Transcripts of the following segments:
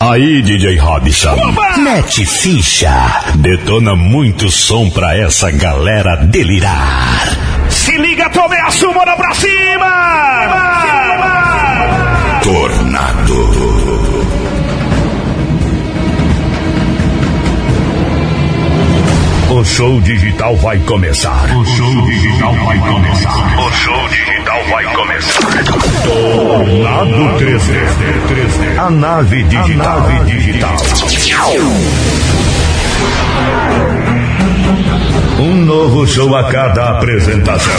Aí, DJ Robson. Mete ficha. Detona muito som pra essa galera delirar. Se liga, tome a suma pra cima! Tornado. O show digital vai começar. O show digital vai começar. O show digital vai começar. Tornado 3D. 3D. A nave digital. A nave digital. Um novo show a cada apresentação.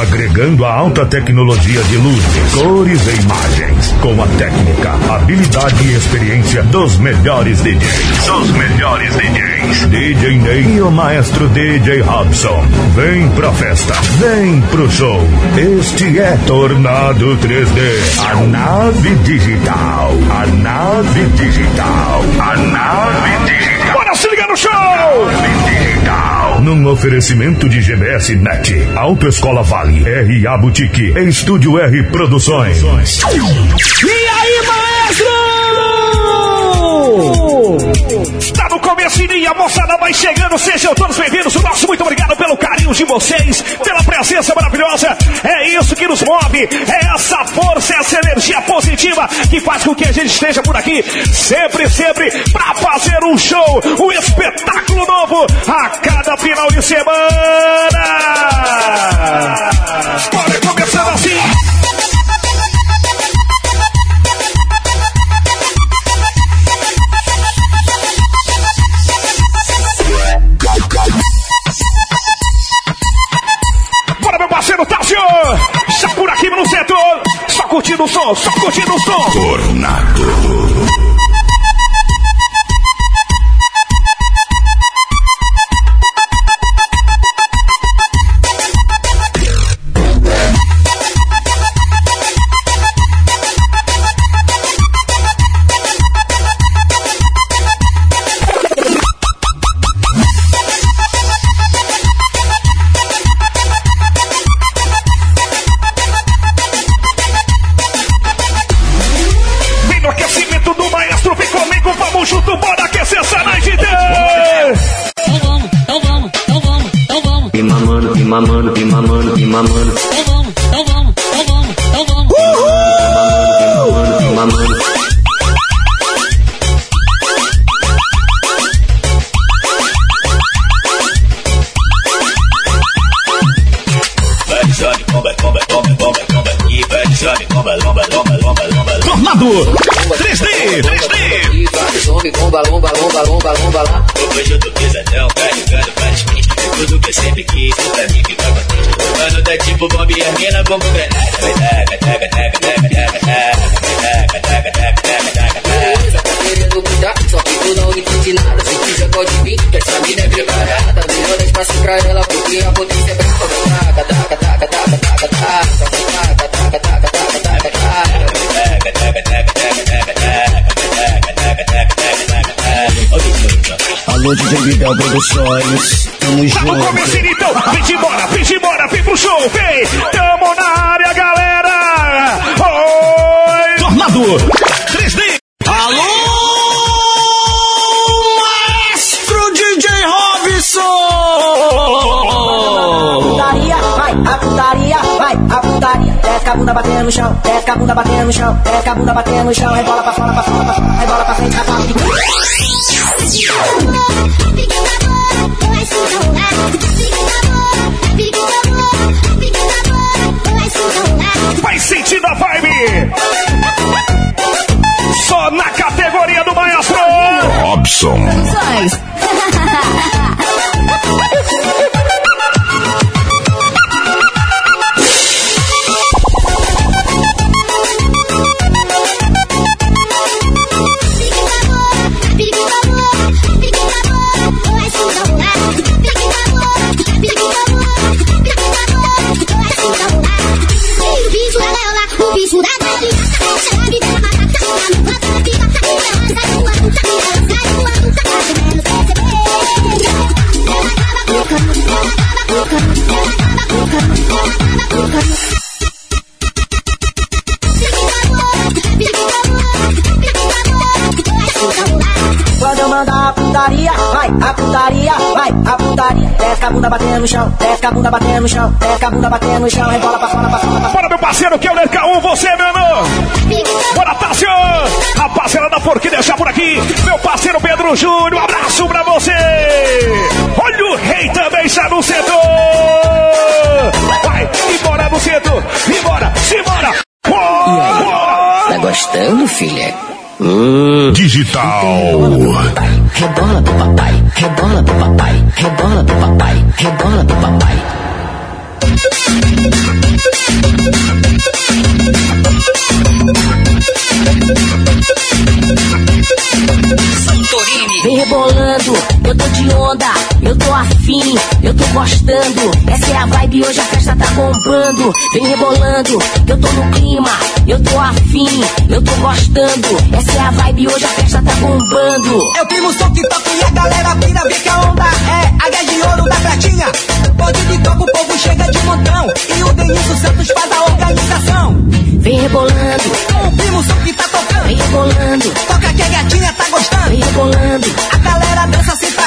Agregando a alta tecnologia de luzes, cores e imagens. Com a técnica, habilidade e experiência dos melhores DJs. Dos melhores DJs. DJ Ney e o maestro DJ Robson. Vem pra festa, vem pro show. Este é Tornado 3D. A nave digital. A nave digital. A nave digital. Bora se ligar no show! Num oferecimento de GBS Net, Autoescola Vale, RA Boutique Estúdio R Produções. E aí, maestro? Está no começo e a moçada vai chegando. Sejam todos bem-vindos. O nosso muito obrigado pelo carinho de vocês, pela presença maravilhosa. É isso que nos move. É essa força, essa energia positiva que faz com que a gente esteja por aqui sempre, sempre para fazer um show, um espetáculo novo a cada final de semana. Bora começando assim. Só curtindo o som, só curtindo o som! Tornado. Alô, DJ Vidal Produções, tamo Tá junto. começo, então! Vem de embora, vem de embora, vem pro show, vem! Tamo na área, galera! Oi! Tornado 3D! Alô, maestro DJ Robson! putaria, vai, a putaria, vai, a putaria. Desce a bunda batendo no chão, desce a bunda batendo no chão, desce a bunda batendo no chão, rebola pra fora, pra fora, pra fora, rebola pra frente, rapaz. Vai sentindo a vibe! Só na categoria do maestro! Robson. Chão, desce a bunda batendo no chão, desce a bunda batendo no chão, rebola pra fora, pra fora, pra fora. Bora, meu parceiro, que é o K1, você, meu irmão. Bora, Tássio. A parceira da Porquinha deixar por aqui. Meu parceiro Pedro Júnior, um abraço pra você. Olha o rei também está no setor. Vai, embora no setor. Embora, simbora. Tá gostando, filha? Digital. Rebola pro papai, rebola pro papai, rebola pro papai, rebola pro papai. Vem rebolando, eu tô de onda, eu tô afim, eu tô gostando. Essa é a vibe, hoje a festa tá bombando. Vem rebolando, eu tô no clima, eu tô afim, eu tô gostando. Essa é a vibe, hoje a festa tá bombando. É o primo som que toca e a galera vira, vê que a onda é a gás de ouro da pratinha. Pode de toca, o povo chega de E o Denilson Santos faz a organização. Vem rebolando, O primo som que tá tocando. vem rebolando, Toca que a gatinha tá gostando. vem rebolando, A galera dança sem.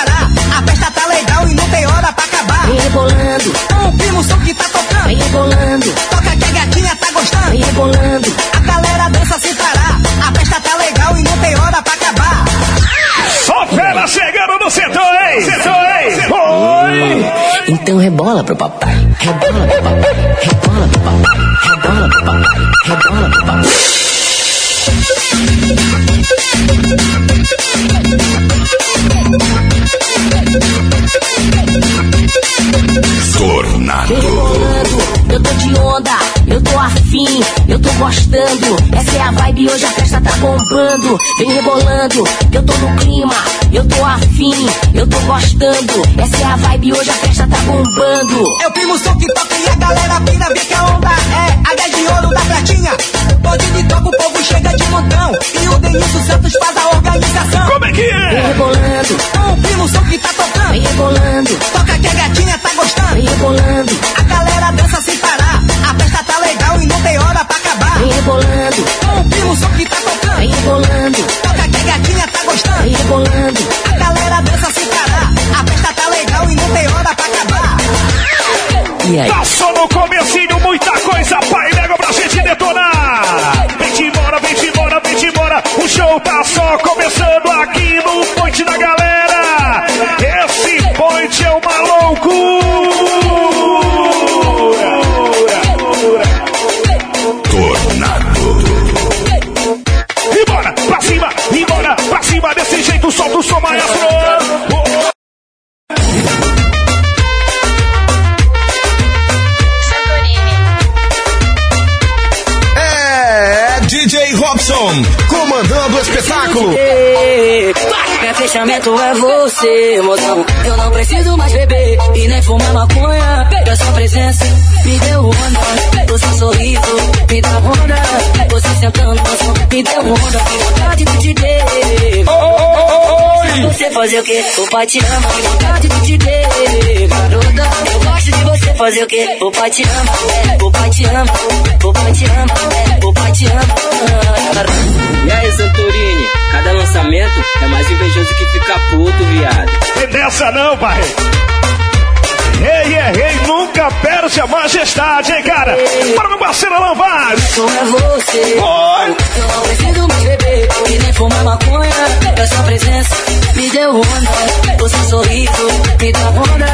A festa tá legal e não tem hora pra acabar. vem rebolando, O primo som que tá tocando. vem rebolando, Toca que a gatinha tá gostando. vem rebolando. A galera dança sem parar. A festa tá legal e não tem hora pra acabar. Só fera chegando no setor, hein? Setor, hein? Oi. Então rebola pro papai, rebola pro papai, rebola pro papai, rebola pro papai, rebola pro papai. Tornado. rebolando, eu tô de onda, eu tô afim, eu tô gostando. Essa é a vibe, hoje a festa tá bombando. Vem rebolando, eu tô no clima, eu tô afim, eu tô gostando. Essa é a vibe, hoje a festa tá bombando. É o primo som que toca você, mozão. Eu não preciso mais beber e nem fumar maconha. A sua presença me deu onda. O seu sorriso me dá onda. Você sentando no som me deu onda. Que vontade de te ter. Você fazer o quê? O pai te ama. Que vontade de te ter. Garota, eu gosto de você fazer o quê? O pai te ama. O pai te ama. O pai te ama. O pai te ama. E aí, Santorini? Cada lançamento é mais invejoso que ficar puto, viado. Tem dessa não, pai. Ei, é rei, nunca perde a majestade, hein, cara? Para meu parceiro Alan Vaz. Só é você. Oi. Eu não preciso mais beber e nem fumar maconha. A sua presença me deu onda. O seu sorriso me dá onda.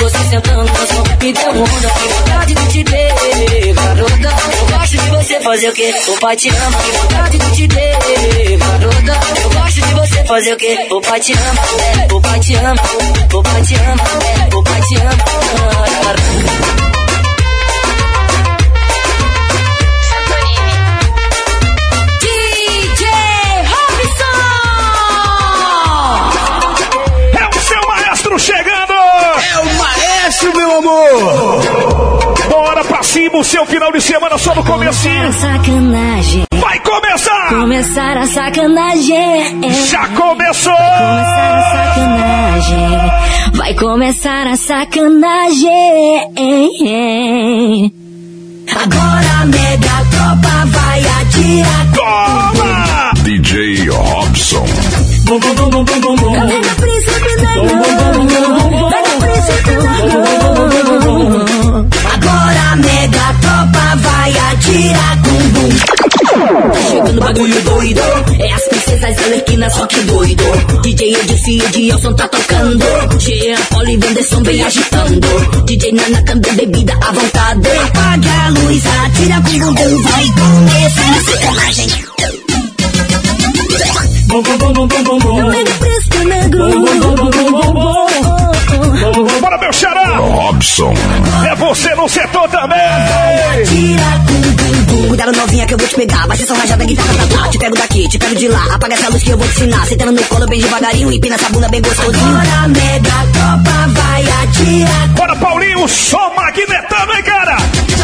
Você sentando no som me deu onda. Que vontade de te ter, garota. Eu gosto de você fazer o quê? O pai te ama. Que vontade de te ter, garota. Eu gosto de você fazer o quê? O pai te ama. O pai te ama. O pai te ama. O pai te ama. DJ Robson! É o seu maestro chegando. É o maestro, meu amor. O seu final de semana só no comecinho. Sacanagem, Vai começar. começar a sacanagem. Já começou. começar a sacanagem. Vai começar a sacanagem. Agora a mega tropa vai atirar. Toma. DJ Robson. Agora a mega tropa vai atirar com bum. Tá chegando bagulho doido. É as princesas alequinas, só que doido. DJ Edifio e Edilson tá tocando. Jean, Paul e Vanderson bem agitando. DJ Nana também bebida à vontade. Apaga a luz, atira com bumbum. Vai começar a sacanagem. Bom, bom, bom, bom, bom, bom. Bora, meu xará! Robson. É você no setor também! Cuidado novinha que eu vou te pegar. Vai ser só rajada, guitarra, tá, tá. Te pego daqui, te pego de lá. Apaga essa luz que eu vou te ensinar. Sentando no colo bem devagarinho. Empina essa bunda bem gostosinho. Agora mega copa vai atirar. Bora, Paulinho, só magnetando, hein, cara?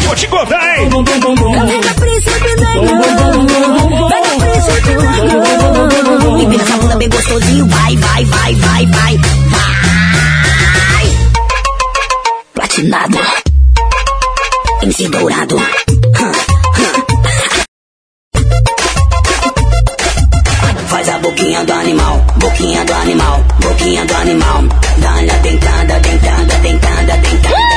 Vou te contar, hein? Pega príncipe negão. Pega príncipe negão. Empina essa bunda bem gostosinho. Vai, vai, vai, vai, vai. Vai. Platinado. MC dourado. Faz a boquinha do animal, boquinha do animal, boquinha do animal. Dá-lhe a dentada, dentada, dentada, dentada, dentada.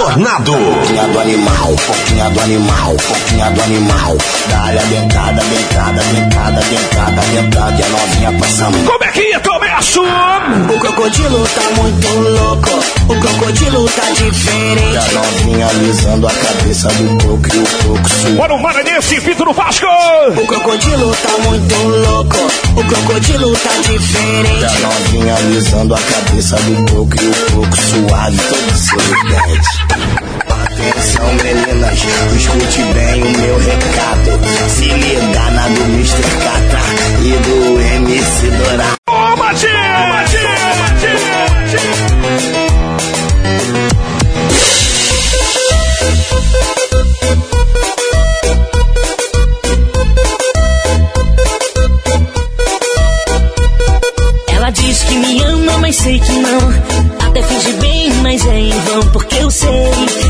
Tornado. Pouquinha do animal, pouquinha do animal, pouquinha do animal. Dá-lhe a dentada, dentada, dentada, dentada, dentada. E a novinha passa mal. Como é que começo? O crocodilo tá muito louco, o crocodilo tá E a diferente. novinha alisando a cabeça do coco e o coco suave. Bora o Maranhense, Vitor do Vasco! O crocodilo tá muito louco, o crocodilo tá E a diferente. novinha alisando a cabeça do coco e o coco suave, todo sorridente. Atenção meninas, escute bem o meu recado. Se liga na do Mr. Catra e do MC Dourado. Ô, Matinho! Ela diz que me ama, mas sei que não. Até finge bem, mas é em vão, porque eu sei.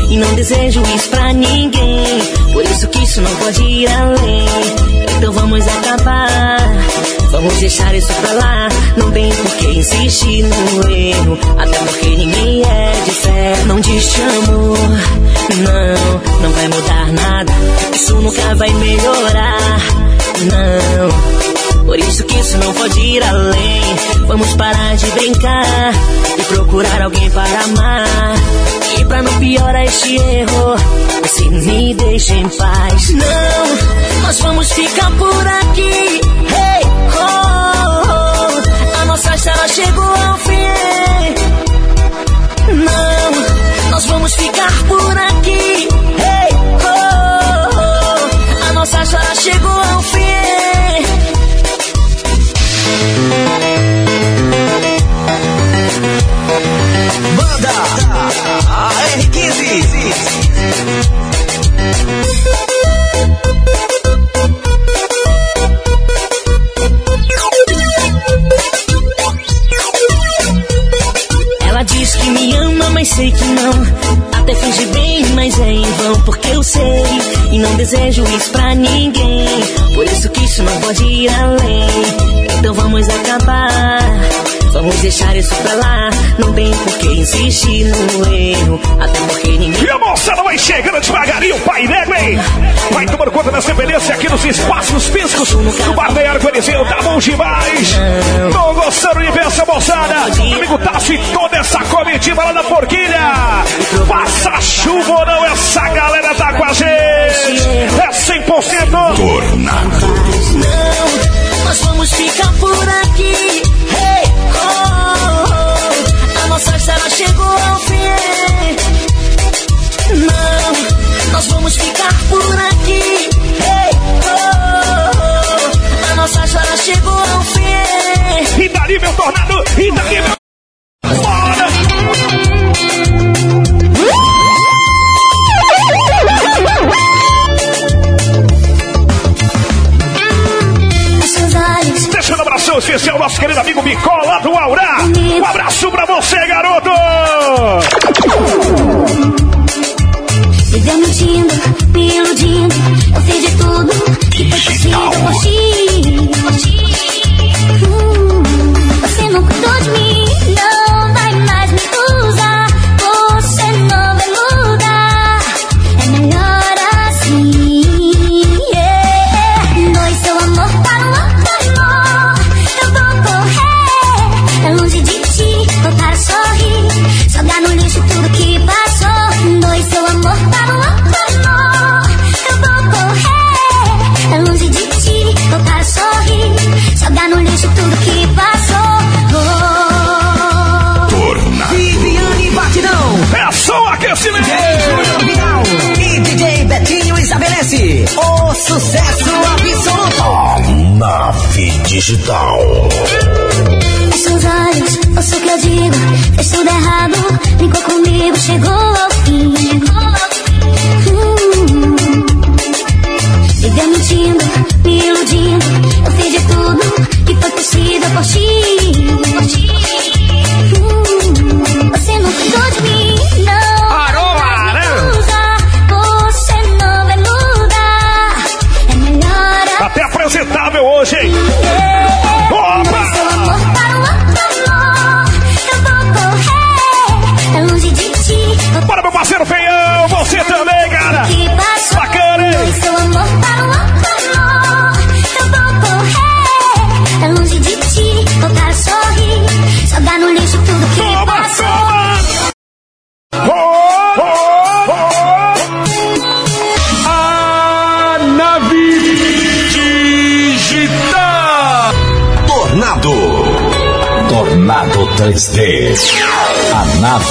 E não desejo isso pra ninguém. Por isso que isso não pode ir além. Então vamos acabar. Vamos deixar isso pra lá. Não tem por que insistir no erro. Até porque ninguém é de fé. Não te amo. Não, não vai mudar nada. Isso nunca vai melhorar. Não. Por isso que isso não pode ir além. Vamos parar de brincar e procurar alguém para amar. E pra não piorar este erro, você me deixa em paz. Não, nós vamos ficar por aqui. Hey, oh, oh, a nossa história chegou ao fim. Não, nós vamos ficar por aqui. Hey, oh, oh, a nossa história chegou ao fim. Sei que não. Até finge bem, mas é em vão, porque eu sei. E não desejo isso pra ninguém. Por isso que isso não pode ir além. Então vamos acabar. Vamos deixar isso pra lá. Não tem por que insistir no erro. Até porque ninguém. E a moçada vai chegando devagarinho, pai negro, hein? Vai tomando conta dessa beleza aqui nos espaços físicos do Barbeiro Coliseu, tá bom demais? Tô gostando de ver essa moçada? Amigo Tasso e toda essa comitiva lá da Forquilha. Passa chuva ou não, essa galera tá com a gente. É 100%. Tornado. Não, nós vamos ficar por aqui nossa história chegou ao fim. Não, nós vamos ficar por aqui. Oh, oh, oh. A nossa história chegou ao fim. E dali, meu tornado, e dali, meu. Oh! participação especial, nosso querido amigo Bicola do Aurá. Um abraço pra você, garoto! Viver mentindo, me iludindo, eu de tudo que foi hum, você não cuidou de mim. de tudo que passou. Oh. Viviane Batidão. É só o aquecimento. E DJ Betinho estabelece o sucesso absoluto. A nave digital. Seus olhos, ouça o que eu digo. Fez tudo errado, brincou comigo, chegou ao fim. Chegou ao fim.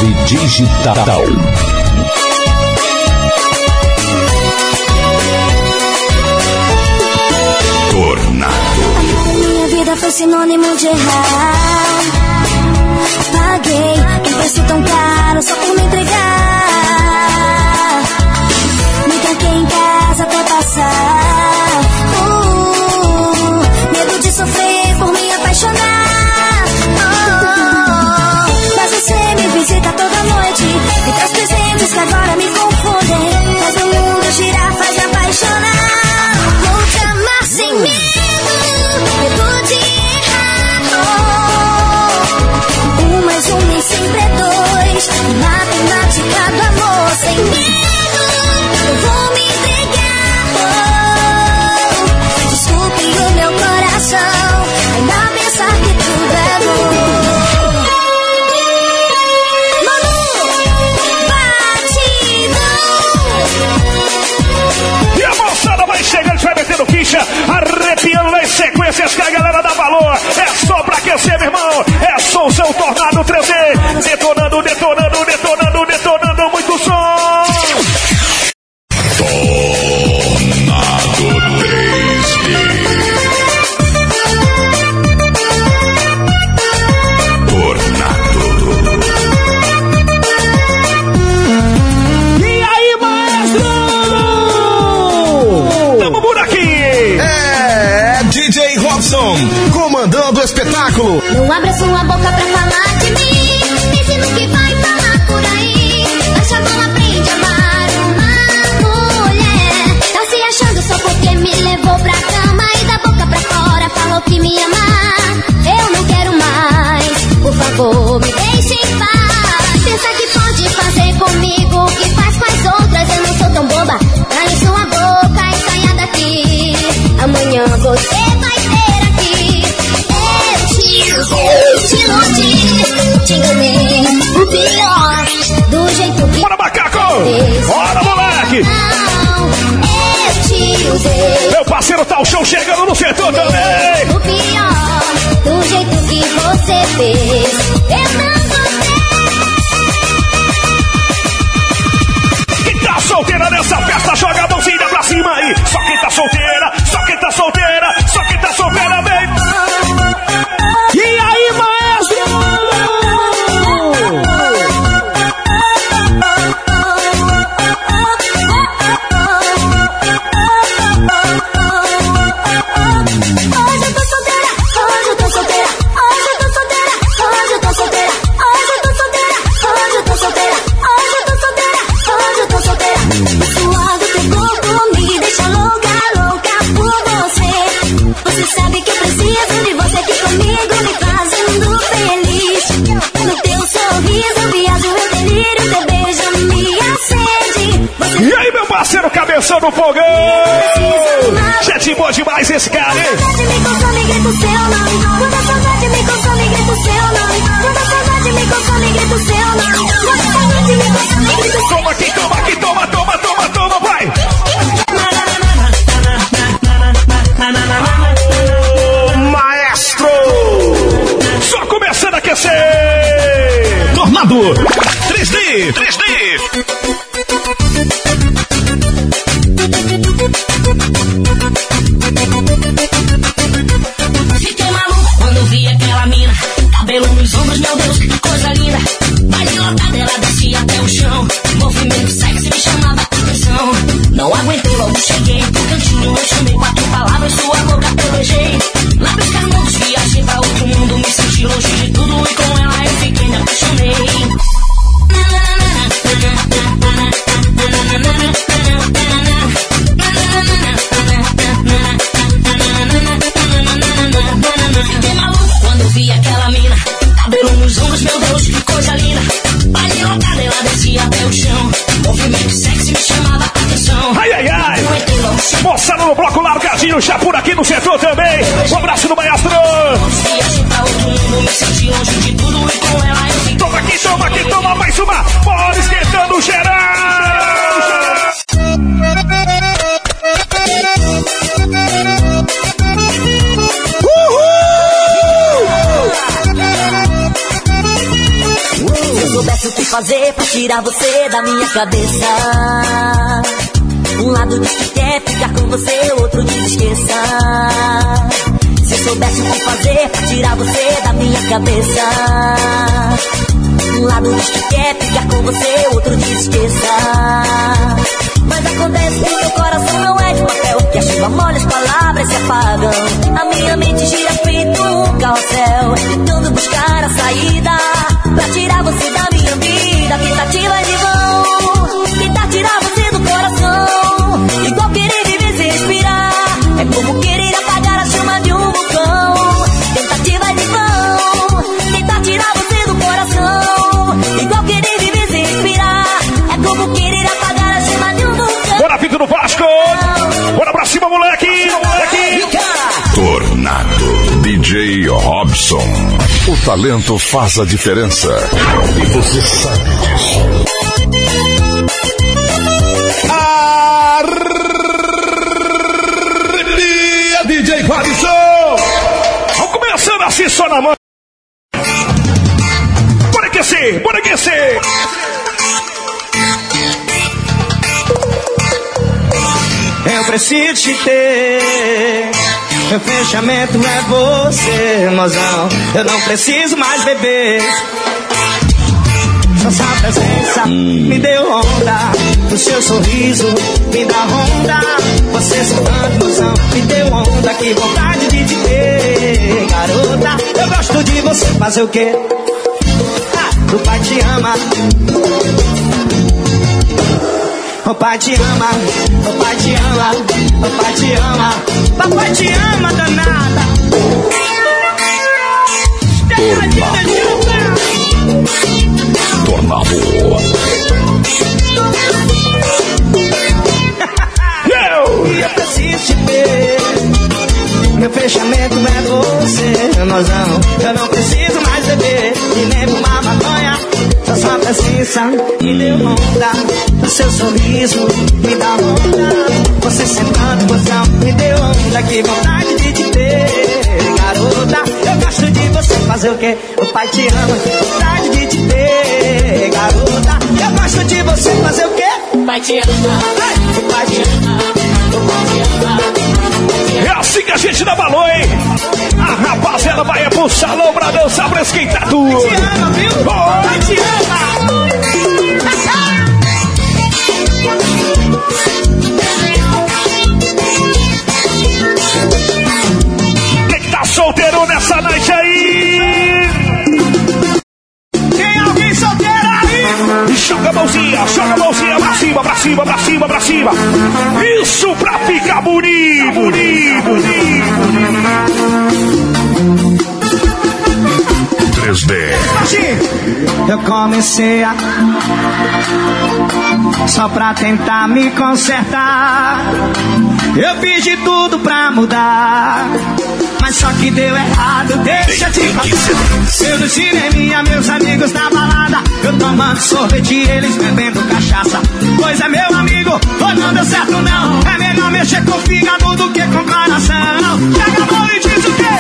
Base Digital. Tornado. Minha vida foi sinônimo de errar. Paguei um preço tão caro só por me entregar. CSK, galera da valor. É só pra aquecer, meu irmão. É só o seu tornado 3D. place. Boa você da minha cabeça. Um lado diz que quer ficar com você, outro diz esqueça. Se eu soubesse o que fazer pra tirar você da minha cabeça. Um lado diz que quer ficar com você, outro diz esqueça. Mas acontece que meu coração não é de papel, que a chuva molha as palavras se apagam. A minha mente gira feito um carrossel, tentando buscar a saída pra tirar você da minha vida. Tentativa de vão, tentar tirar você do coração, igual querer viver sem respirar. É como querer apagar a chama de um vulcão. Tentativa de vão, tentar tirar você do coração, igual querer viver sem respirar. É como querer apagar a chama de um vulcão. Bora, Pinto do Vasco! Bora pra cima, moleque! Moleque! Tornado. DJ Robson. O talento faz a diferença. E você sabe só na mão. Bora aquecer, bora aquecer! Eu preciso te ter. Meu fechamento é você, mozão. Eu não preciso mais beber. Sua presença me deu onda. O seu sorriso me dá onda. Você sorrindo, mozão, me deu onda. Que vontade de te ter, garota. Eu gosto de você, fazer o quê? Ah, o pai te ama. O pai te ama, o pai te ama, o pai te ama, papai te ama danada. Tornado. E eu preciso te ver. Meu fechamento é você, mozão. Eu não preciso mais beber e nem fumar maconha. Só sua presença me deu onda. O seu sorriso me dá onda. Você sentando, mozão, me deu onda. Que vontade de te ter, garota. Eu gosto de você fazer o quê? O pai te ama, vontade de te ter, garota. Eu gosto de você fazer o quê? Vai te amar, O pai te ama, o pai te ama. É assim que a gente dá valor, hein? A rapaziada vai é pro salão pra dançar, pra esquentar tudo. Te ama, viu? Pai te ama. Solteiro nessa noite aí? Tem alguém solteiro aí? Joga a mãozinha, joga a mãozinha pra cima, pra cima, pra cima, pra cima. Isso pra ficar bonito, bonito, bonito. 3D. Eu comecei a Só pra tentar me consertar. Eu fiz de tudo pra mudar. Mas só que deu errado, deixa eu te contar. Eu no cineminha, meus amigos na balada. Eu tomando sorvete e eles bebendo cachaça. Pois é, meu amigo, oh, não deu certo não. É melhor mexer com o fígado do que com o coração. Pega a mão e diz o quê?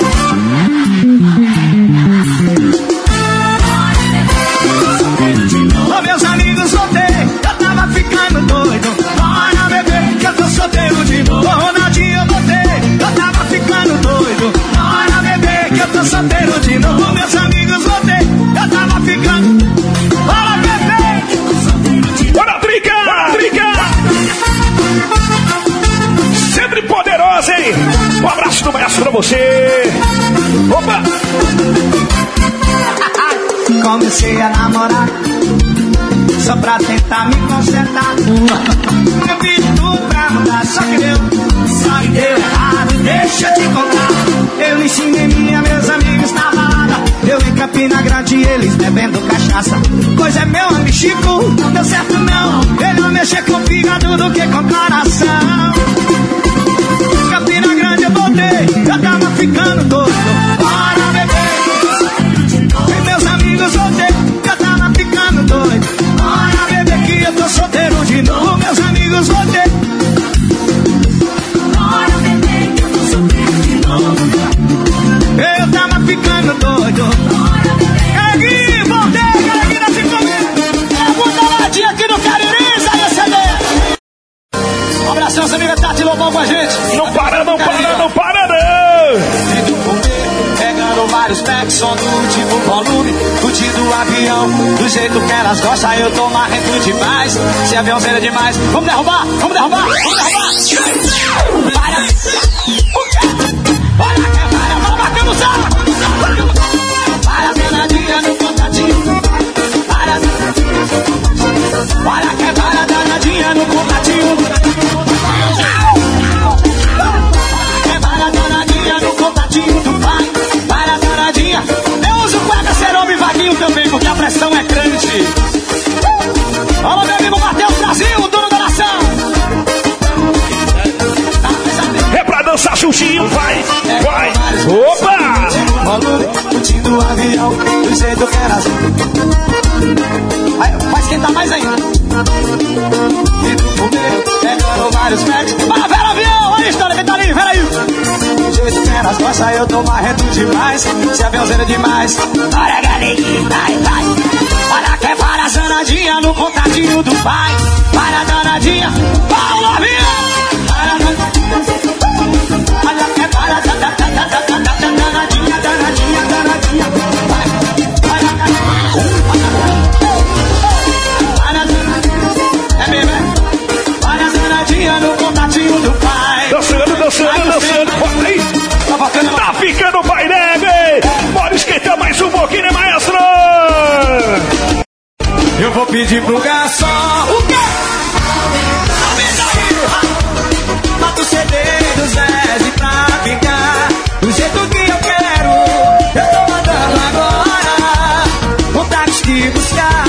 Vários. Para avião, olha a história que tá peraí. Do jeito que era as costas, eu tô marrento demais. Se aviãozeiro demais. Bora, galerinha, vai, vai. Para que para a zanadinha no contatinho do pai. Para a danadinha, Paulo Avião. Dançando, dançando. Bota. Tá Tá ficando pai neve! Bora esquentar mais um pouquinho, né, maestro? Eu vou pedir pro garçom. O quê? Bota o CD do Zé pra ficar do jeito que eu quero. Eu tô mandando agora. Vontade de buscar.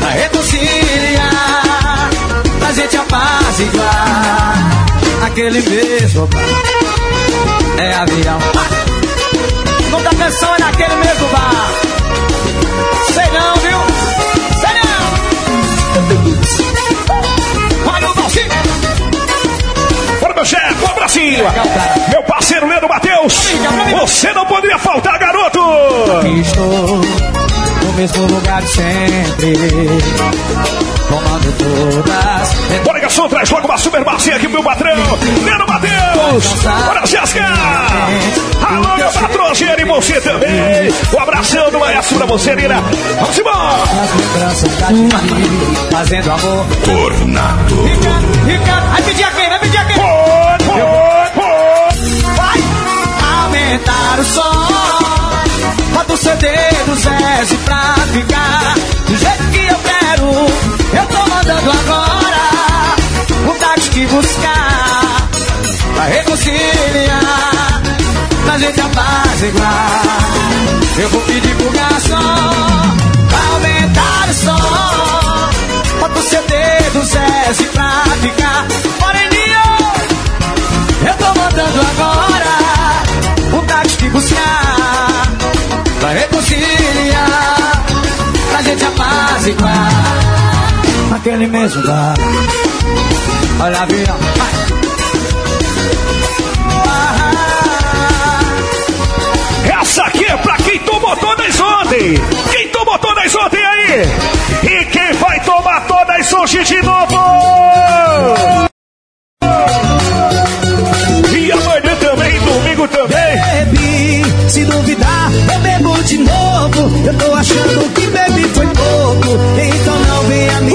Pra reconciliar. Pra gente apaziguar. Aquele mesmo bar. É avião. O nome da canção é naquele mesmo bar. Sei não, viu? Sei não! Olha o Valcinho! Bora, meu chefe, um abracinho! Meu parceiro Leandro Matheus! Você não poderia faltar, garoto! Aqui estou, mesmo lugar de sempre. Tomando todas. Bora, garçom, traz logo uma super bacia aqui pro meu patrão! Leandro Matheus! Bora, Jéssica! Alô, meu patrocínio e você também! Um abração do maestro pra você, Lina! Vamos embora! Fazendo amor. Tornado. Rica, rica, vai pedir a quem? Vai pedir a quem? Pode, pode, pode! Vai aumentar o som seu dedo, Zé, pra ficar do jeito que eu quero. Eu tô mandando agora o táxi que buscar pra reconciliar, pra gente apaziguar. Eu vou pedir pro garçom pra aumentar o som. Bota o seu dedo, Zé, pra ficar moreninho. Eu tô mandando agora o táxi que buscar vai reconciliar pra gente apaziguar aquele mesmo bar. Olha a vida. Essa aqui é pra quem tomou todas ontem. Quem tomou todas ontem aí? E quem vai tomar todas hoje de novo? E amanhã também, domingo também. Baby. Bebi, se duvidar, eu bebo de novo. Eu tô achando que bebi foi pouco, então não venha me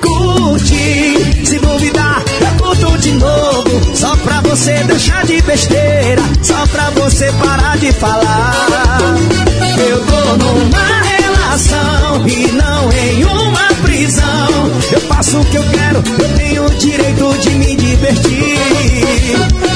Curte, se duvidar, eu curto de novo. Só pra você deixar de besteira, só pra você parar de falar. Eu tô numa relação e não em uma prisão. Eu faço o que eu quero, eu tenho o direito de me divertir.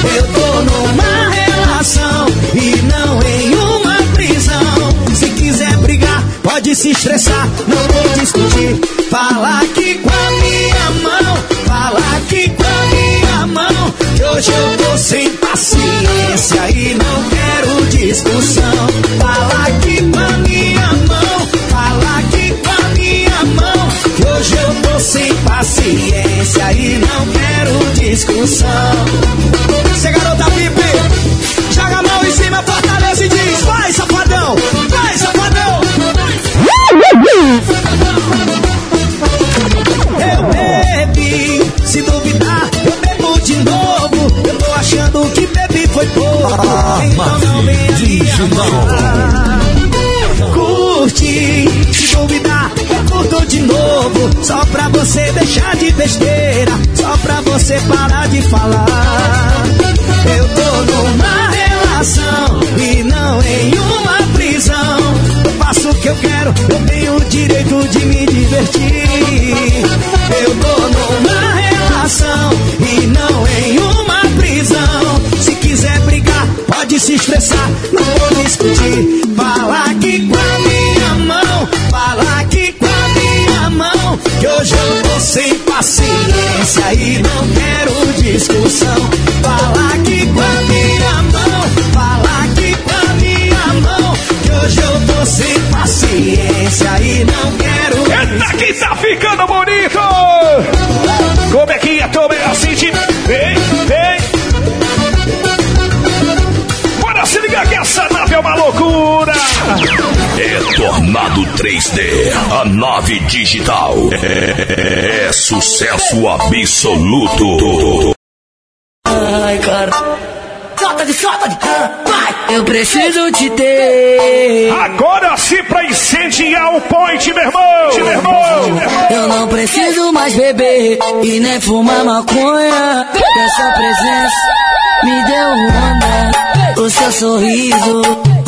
Eu tô numa relação e não em uma prisão. Se quiser brigar, pode se estressar, não vou discutir. Fala aqui com a minha mão, fala aqui com a minha mão. Que hoje eu tô sem paciência e não quero discussão. Fala aqui com a minha mão, fala aqui com a minha mão. Que hoje eu tô sem paciência e não quero discussão. Você garota VIP, joga a mão em cima, fortalece e diz: Vai, safadão, vai, safadão. Eu bebi, se duvidar, eu bebo de novo. Eu tô achando que bebi foi pouco. Então não venha me amar. Curte, se duvidar, Só pra você deixar de besteira, só pra você parar de falar. Eu tô numa relação e não em uma prisão. Eu faço o que eu quero, eu tenho o direito de me divertir. Eu tô numa relação e não em uma prisão. Se quiser brigar, pode se estressar, não vou discutir. Sem paciência e não quero discussão. 3D, a nave digital. É, é sucesso absoluto. Ai, cara. Solta de solta de. Vai! Eu preciso te ter. Agora sim pra incendiar o point, meu irmão! Meu irmão! Eu não preciso mais beber e nem fumar maconha. Essa presença me deu onda. O seu sorriso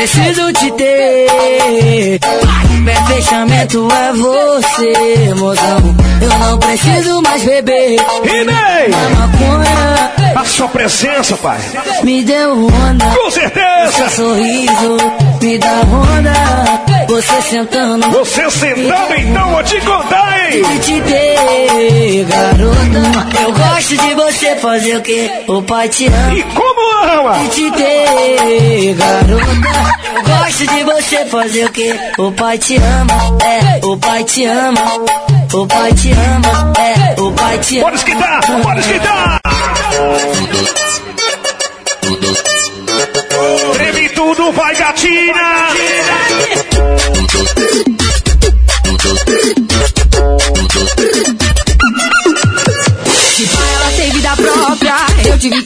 Preciso te ter. Meu fechamento é você, mozão. Eu não preciso mais beber. E nem! A maconha A sua presença, pai! me deu onda. Com certeza! Seu sorriso me dá onda. Você sentando. Você sentando então, vou te contar, hein? De te ter, garota. Eu gosto de você fazer o que? O pai te ama. E como ama? De te ter, garota. Eu gosto de você fazer o que? O pai te ama. É, o pai te ama. O pai te ama. É, o pai te ama. Bora esquentar! Bora esquentar! Treme tudo, vai gatina! Se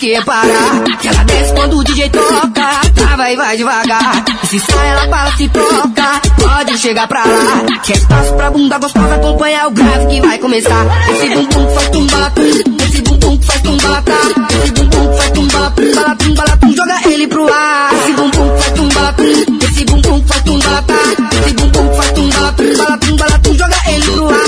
que parar. Que ela desce quando o DJ toca. Tá trava e vai devagar. Se sai, ela fala, se troca, pode chegar pra lá. Quer espaço pra bunda gostosa, acompanha o grave que vai começar. Esse bumbum que faz tumbalatum, esse bumbum que faz tumbalatá. Esse bumbum que faz tumbalatum, balatum, balatum, joga ele pro ar. Esse bumbum que faz tumbalatum, esse bumbum que faz tumbalatá. Esse bumbum que faz tumbalatum, balatum, balatum, joga ele pro ar.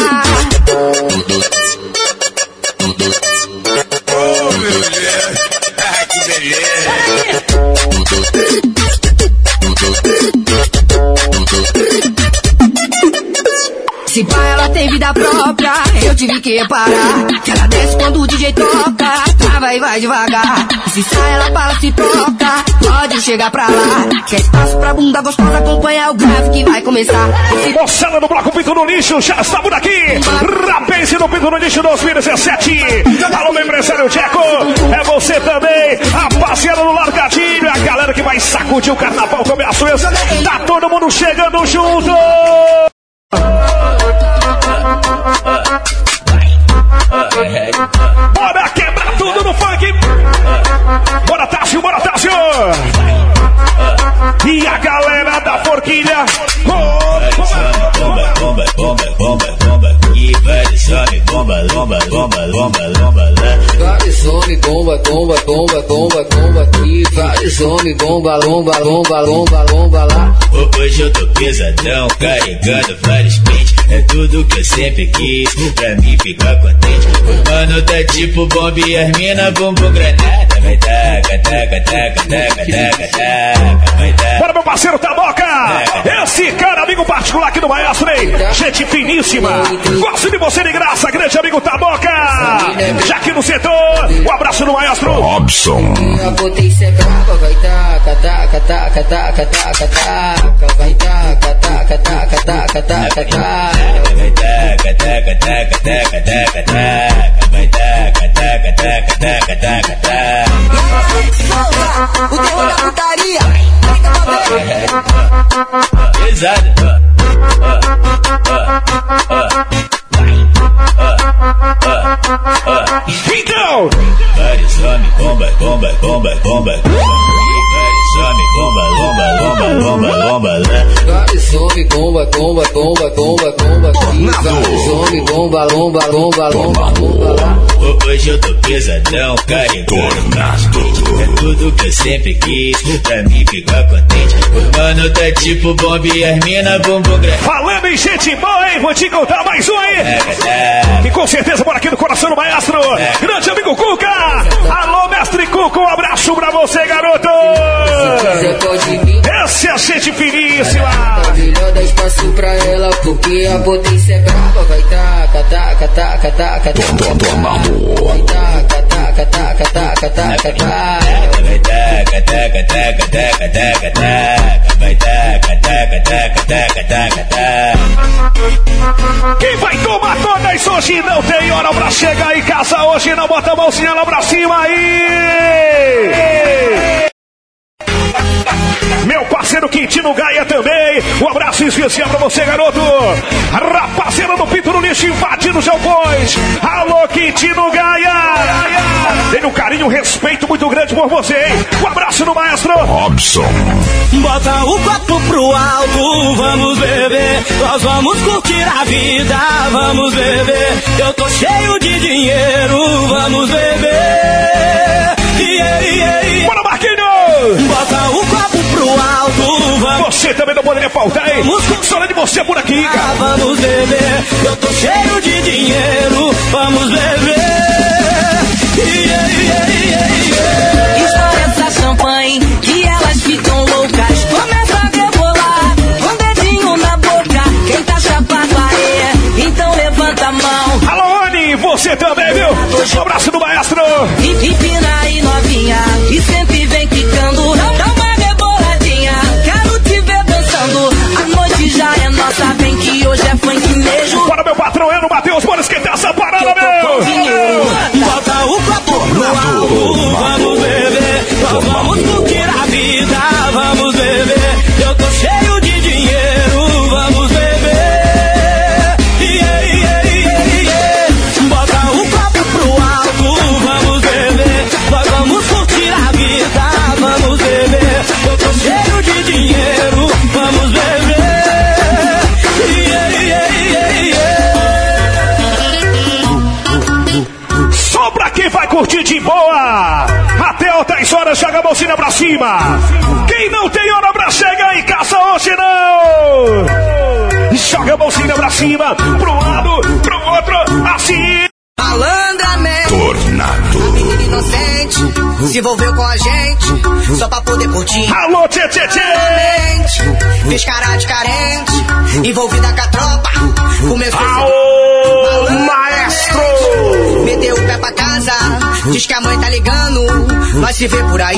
Se pá, ela tem vida própria, eu tive que reparar. Que ela desce quando o DJ toca, trava e vai devagar. Se sai, ela fala, se troca, pode chegar pra lá. Quer espaço pra bunda gostosa, acompanha o grave que vai começar. Esse Moçada do Bloco Pinto no Lixo, já está por aqui. Rapense do Pinto no Lixo 2017. Alô, meu empresário Tcheco. É você também, rapaziada do Largadinho. A galera que vai sacudir o carnaval com a sueza. Tá todo mundo chegando junto. Bora quebrar tudo no funk. Bora, Tássio, bora, Tássio. E a galera da forquilha. Bomba, bomba, bomba, bomba, bomba. E vai some, bomba, bomba, bomba, bomba, bomba. Vários homens, bomba, bomba, bomba, bomba, bomba aqui. Vários homens, bomba, bomba, bomba, bomba, bomba lá. Ho- Hoje eu tô pesadão, carregando vários pentes. É tudo que eu sempre quis, pra mim ficar contente. O mano tá tipo bomba e as mina bumbum granada. Vai taca, taca, taca, taca, taca, taca. Bora, meu parceiro Taboca! Esse cara, amigo particular aqui do Maestro, hein? Gente finíssima! Gosto de você de graça, grande amigo Taboca! Já aqui no setor, um abraço do Maestro! Robson. Pesada. Então, Vários homens, bomba, bomba, bomba, bomba. Vários homens, bomba, bomba, bomba, bomba, bomba. Vários homens, bomba, bomba, bomba, homens, bomba, bomba, bomba, bomba, bomba lá. Ho- Hoje eu tô pesadão, carregando É tudo que eu sempre quis, pra mim ficar contente. O mano tá tipo bomba e as mina bumbum grande. falando em gente boa, hein? Vou te contar mais um aí! E com certeza, bora aqui no coração do Maestro! Grande amigo Cuca! Alô, mestre Cuca, um abraço pra você, garoto! Essa é a gente finíssima! Tá melhor espaço pra ela, porque a potência é brava. Vai taca, taca, taca, taca, taca. Vai taca, taca, taca, taca, taca, taca. Vai taca, taca, taca, taca, taca, taca. Vai taca, taca, taca, taca, taca, taca. Quem vai tomar todas hoje não tem hora pra chegar em casa hoje, não bota a mãozinha lá pra cima aí! Meu parceiro Quintino Gaia também. Um abraço especial pra você, garoto. Rapaziada do Pinto no Lixo invadindo os galpões. Alô, Quintino Gaia. Tenho um carinho, um respeito muito grande por você, hein? Um abraço no maestro. Robson. Bota o copo pro alto, vamos beber. Nós vamos curtir a vida, vamos beber. Eu tô cheio de dinheiro, vamos beber. Yeah, yeah, yeah. Bora, Marquinhos! Bota o copo pro alto, vamos. Você também não poderia faltar, hein? Só de você por aqui, Ah, cara. vamos beber. Eu tô cheio de dinheiro, vamos beber. Yeah, yeah, yeah, yeah. Estoura essa champanhe que elas ficam loucas. Começa a rebolar, com dedinho na boca. Quem tá chapado aí, então levanta a mão. Alô, Anny, você também, viu? Um abraço hoje é funk mesmo. Bora, meu patrão, é no Matheus, cima. Quem não tem hora pra chegar em casa hoje, não. Joga a mãozinha pra cima, pro lado, pro outro, assim. Malandramente. Tornado. Menina inocente. Se envolveu com a gente. Só pra poder curtir. Alô, tchê, tchê, tchê. Malandramente, Fez cara de carente. Envolvida com a tropa. Começou Aô, maestro. Meteu o pé pra casa. Diz que a mãe tá ligando. Vai se ver por aí.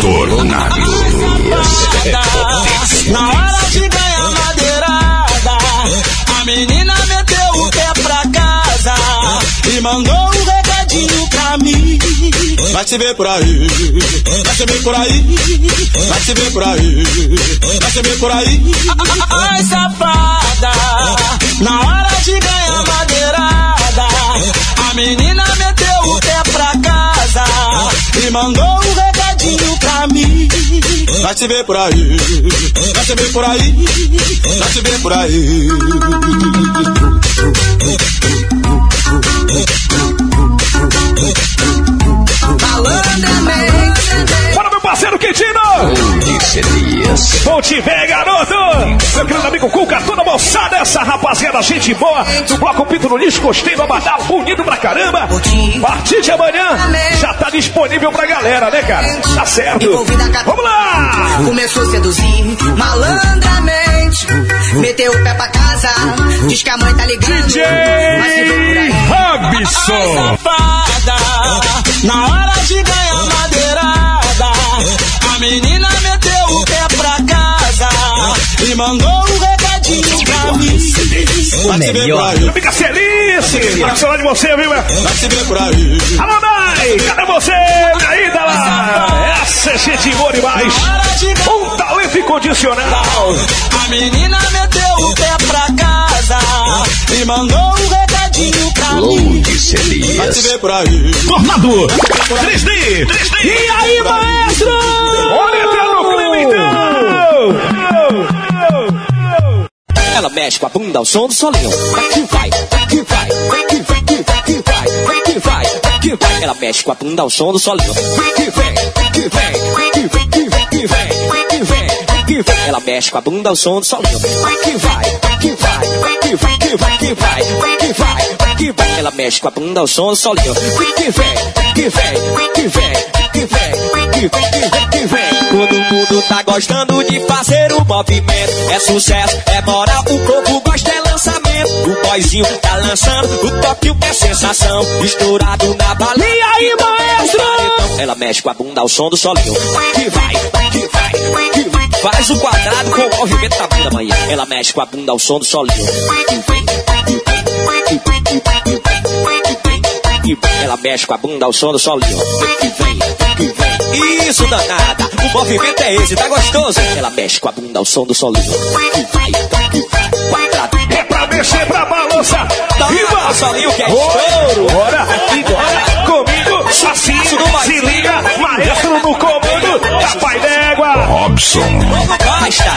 Na hora de ganhar madeirada, a menina meteu o pé pra casa e mandou um recadinho pra mim. Vai se ver por aí, vai se ver por aí, vai se ver por aí, vai se ver por aí. Ai, safada, na hora de ganhar madeirada, a menina mandou um recadinho pra mim. Vai se ver por aí, vai se ver por aí, vai se ver por aí. Malandramente. Parceiro Quintino. Bom te ver, garoto. Meu querido amigo Cuca, toda moçada, essa rapaziada, gente boa. Do Bloco Pinto no Lixo, gostei do Abadá, bonito pra caramba. A partir de amanhã, já tá disponível pra galera, né, cara? Tá certo. Vamos lá. Começou a seduzir malandramente. Meteu o pé pra casa. Diz que a mãe tá ligando. DJ Vai se ver por aí. Robson. na hora de ganhar a menina meteu o pé pra casa e mandou um recadinho pra mim. Vai se ver por aí, Fica feliz. Pra de você, viu? vai se ver por aí. Alô, Dai, cadê você, minha ídola? Essa é gente boa demais. Um talento incondicional. A menina meteu o pé pra casa e mandou um recadinho pra mim. Vai se ver por aí. Tornado 3D. 3D. E aí, maestro? Olha, entra no clima então. Ela mexe com a bunda ao som do solinho. Que vai, que vai, que vai, que vai, que vai, que vai, que vai. Ela mexe com a bunda ao som do solinho. Que vem, que vem, que vem, que vem, que vem, que vem, que vem. Ela mexe com a bunda ao som do solinho. Que vai, que vai, que vai, que vai, que vai, que vai, que vai. Ela mexe com a bunda ao som solinho. Que vem, que vem, que vem, que vem, que vem, que vem, que vem. Todo mundo tá gostando de fazer o movimento. É sucesso, é moral, o povo gosta, é lançamento. O boyzinho tá lançando, o toque é sensação. Estourado na bala. E aí, maestro? Ela mexe com a bunda ao som do solinho. Que vai, que vai, que vai. Faz o quadrado com o movimento da bunda, manhã. Ela mexe com a bunda ao som do solinho. Que que que que que que que. Ela mexe com a bunda ao som do solinho. Que que. Isso, danada. O movimento é esse, tá gostoso? Ela mexe com a bunda ao som do solinho. Que que. Quadrado. É pra mexer, pra balançar. Viva! Solinho que é Ouro! Bora! Bora! Comigo! Assim! Se liga! Maestro no comando! Papai d'égua! Robson. Basta.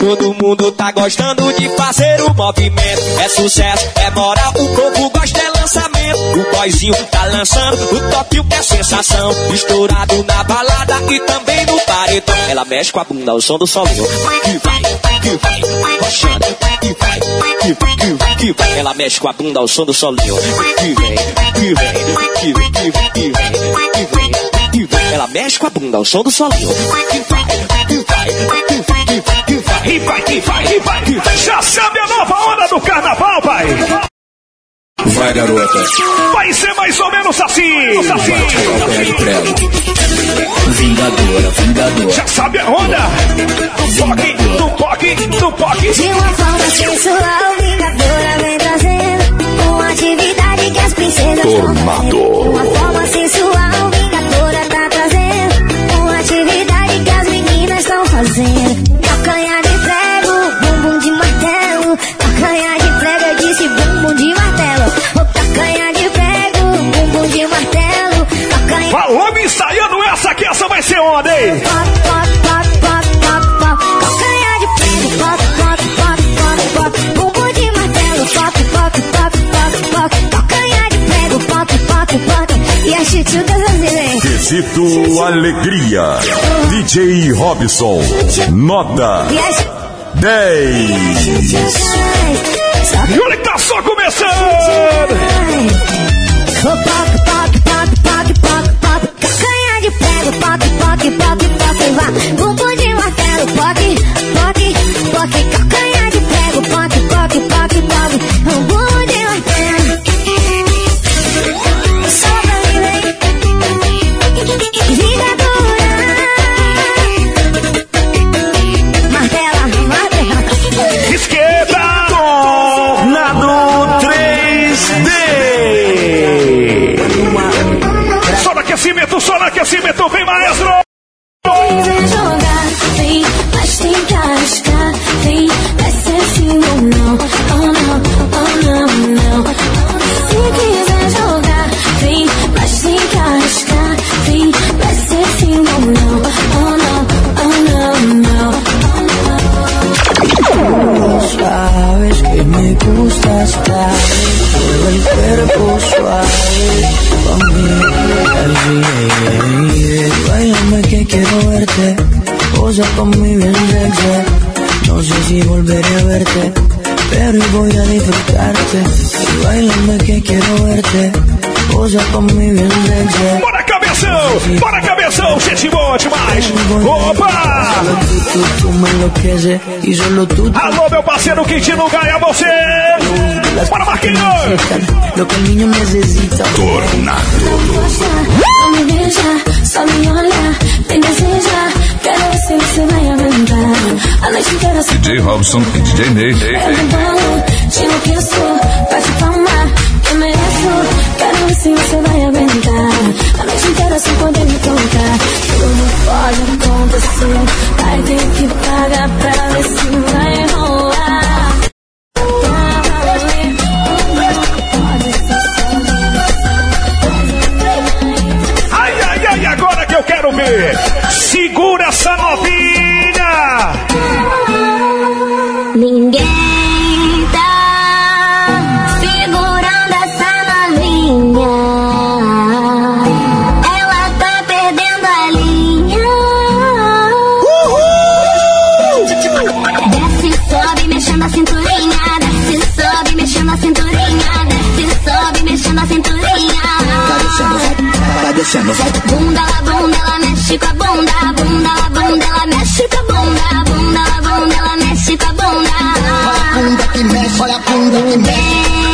Todo mundo tá gostando de fazer o movimento. É sucesso, é moral, o povo gosta, é lançamento. O boyzinho tá lançando, o top é sensação. Estourado na balada e também no paredão. Ela mexe com a bunda ao som do solinho. Que vai, que vai, rochando. Que vai, que vai, que vai, que vai. Ela mexe com a bunda ao som do solinho. Que vem, que vem, que vem, que vem, que vem, que vem. Que vem. Ela mexe com a bunda ao som do solinho. Que vai, que vai, que vai, que vai, que vai. E vai, e vai, e vai! Já sabe a nova onda do carnaval, pai! Vai, garota. Vai ser mais ou menos assim! assim, Pé de prego. Vingadora, vingadora. Já sabe a onda? No POC, no POC, no POC! De uma forma sensual, vingadora vem trazendo uma atividade que as princesas. De uma forma sensual, vingadora tá trazendo uma atividade que as meninas estão fazendo. Falou me ensaiando essa que essa vai ser onda, hein? Pop, pop, pop, pop, pop, pop. Calcanhar de prego, pop, pop, pop, pop, pop. Bumbum de martelo, pop, pop, pop, pop, pop. Calcanhar de prego, pop, pop, pop. E a chute Excito Alegria. DJ Robson. Nota 10. E olha aquecimento, vem maestro! Y solo tú, tú Alô, meu parceiro Quintino Gaia, você! Bora, Marquinhos! que el niño necesita. Gosta, não me beija, só me olha, tem deseja. Quero ver se você vai aguentar. A noite inteira só DJ Robson e DJ Ney. É do bolo, te enlouqueço, bate palma, eu mereço. Quero ver se você vai aguentar. A noite inteira sem poder me tocar. Tudo pode acontecer, vai ter que pagar pra ver se vai rolar. Ai, ai, ai, agora que eu quero ver! Segura essa novinha! Ninguém descendo, vai. Bunda, la bunda, ela mexe com a bunda. Bunda, la bunda, ela mexe com a bunda. Bunda, la bunda, ela mexe com a bunda. Bunda que mexe, olha a bunda que mexe.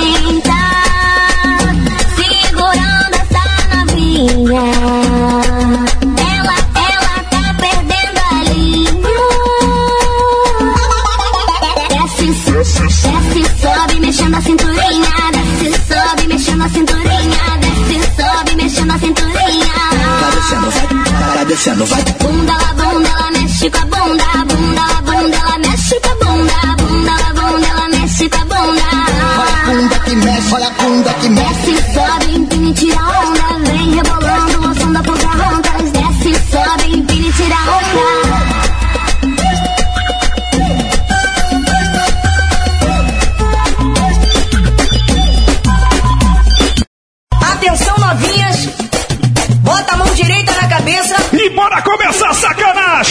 Descendo, vai. Bunda, la bunda, ela mexe com a bunda. Bunda, la bunda, ela mexe com a bunda. Bunda, la bunda, ela mexe com a bunda. Bunda que mexe, olha a bunda que mexe. Desce, sobe, empina e tira onda.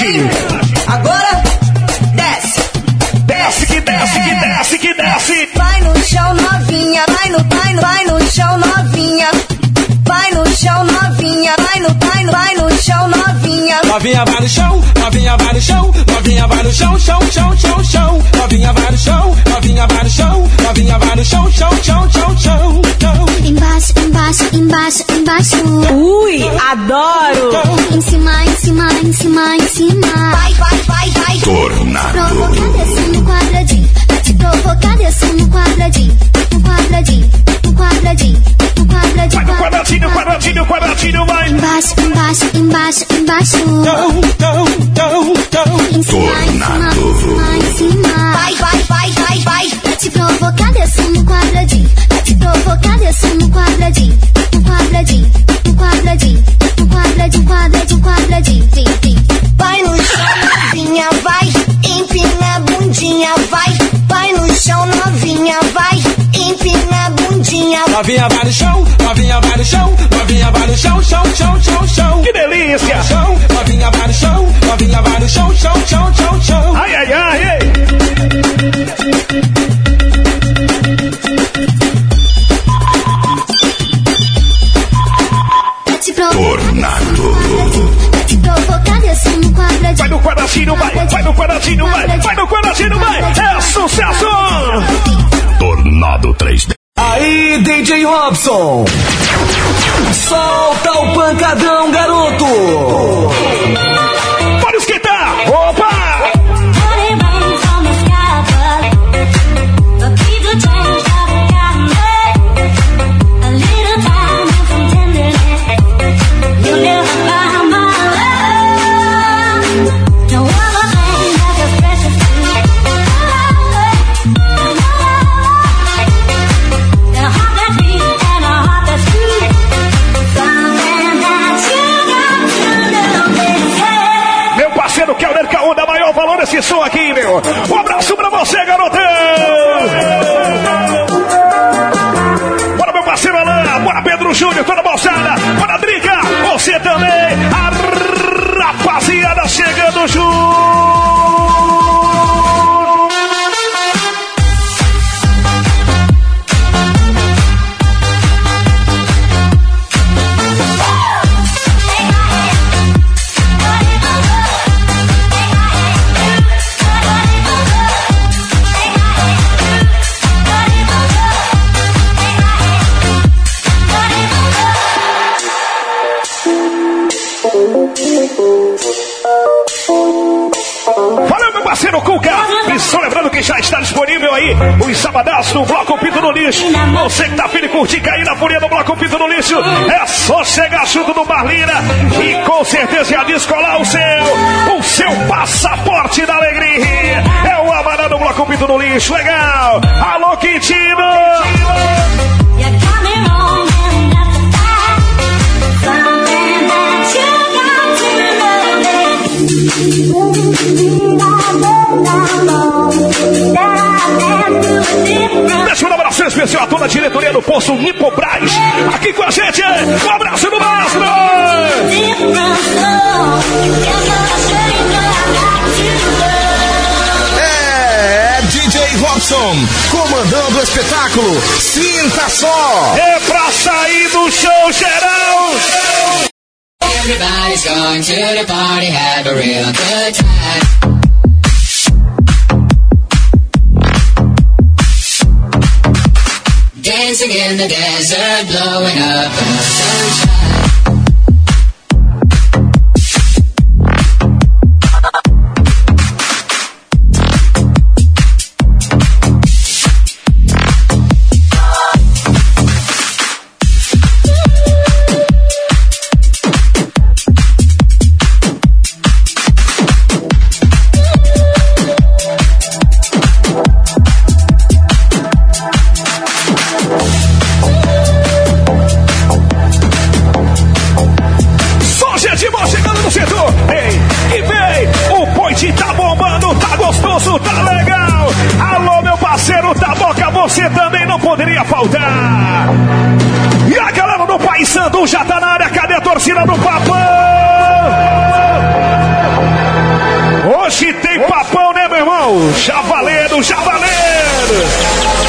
Agora, desce. Desce que desce, que desce, que desce! Vai no chão novinha, vai no, vai no, vai no chão novinha. Vai no chão novinha, vai no, vai no, vai no chão novinha. Novinha vai no chão, novinha vai no chão, novinha vai no chão, chão, chão, chão, chão. Novinha vai no chão, novinha vai no chão, novinha vai no chão, chão, chão, chão, chão. Embaixo, embaixo, embaixo, embaixo. Ui, adoro. Em cima, em cima, em cima, em cima. Vai, vai, vai, vai. Tornado. Provocar, desce no quadradinho. Vai te provocar, desce no quadradinho. No quadradinho, no quadradinho, no quadradinho. Vai no quadradinho, quadradinho, quadradinho, vai! Embaixo, embaixo, embaixo, embaixo. Tão, tão, tão, tão. Em cima, em cima, em cima, em cima. Vai, vai, vai, vai, vai. Vai te provocar, desce no quadradinho. Desce no quadradinho. No quadradinho, no quadradinho, no quadradinho, quadradinho. Vai no chão novinha, vai. Empina a bundinha, vai. Vai no chão novinha, vai. Empina a bundinha, novinha. Vai no chão, novinha vai no chão, novinha vai no chão, chão, chão, chão, chão. Que delícia! Chão, novinha vai no chão, novinha vai no chão, chão, chão, chão, chão. Ai, ai, ai, ei. Vai no quadradinho, vai, vai no quadradinho, vai, vai no quadradinho, vai. É sucesso! Tornado 3D. Aí, DJ Robson. Solta o pancadão, garoto. Bora esquentar! Opa! Você, garotão! Bora, meu parceiro Alain, bora Pedro Júnior, toda a moçada, bora Drica, você também, a rapaziada chegando junto! Só chegar junto do Barlina e com certeza já descolar o seu, o seu passaporte da alegria. É o Amará do Bloco Pinto no Lixo, legal! Alô, Quintino! Abraço especial a toda a diretoria do Poço Nipobras. Aqui com a gente, um abraço do Mastro! É, DJ Robson, comandando o espetáculo. Sinta só. É pra sair do show geral! Everybody's going to the party, have a real good time. Dancing in the desert, blowing up the sunshine. Irmão? Já valendo, já!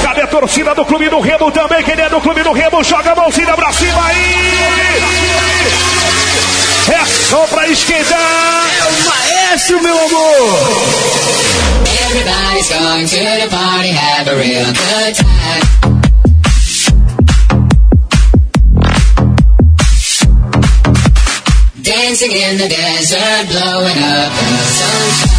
Cadê a torcida do Clube do Remo também? Quem é do Clube do Remo, joga a mãozinha pra cima aí! É só pra esquentar! É o maestro, meu amor! Everybody's going to the party, have a real good time. Dancing in the desert, blowing up the sunshine.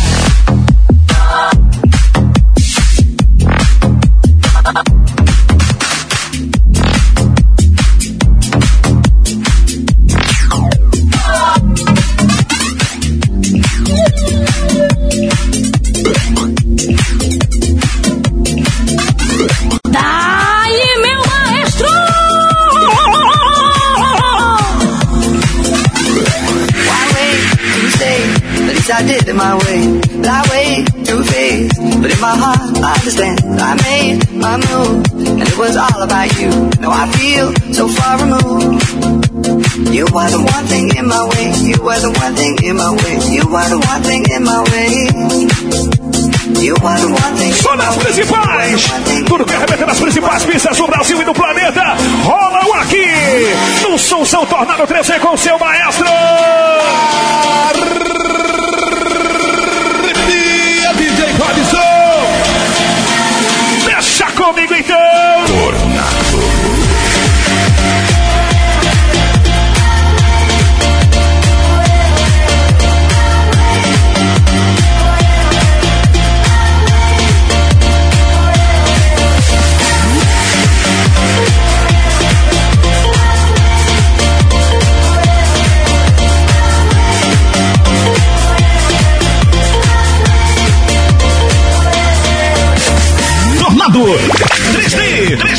My way. That way to face, but in my heart, I understand. I made my move, and it was all about you. Now I feel so far removed. You were the one thing in my way. You were the one thing in my way. You were the one thing in my way. You were the one thing. Só nas principais! Tudo que arrebenta nas principais pistas do Brasil e do planeta. Rolam aqui no Som São Tornado 13 com seu maestro. Deixa comigo então.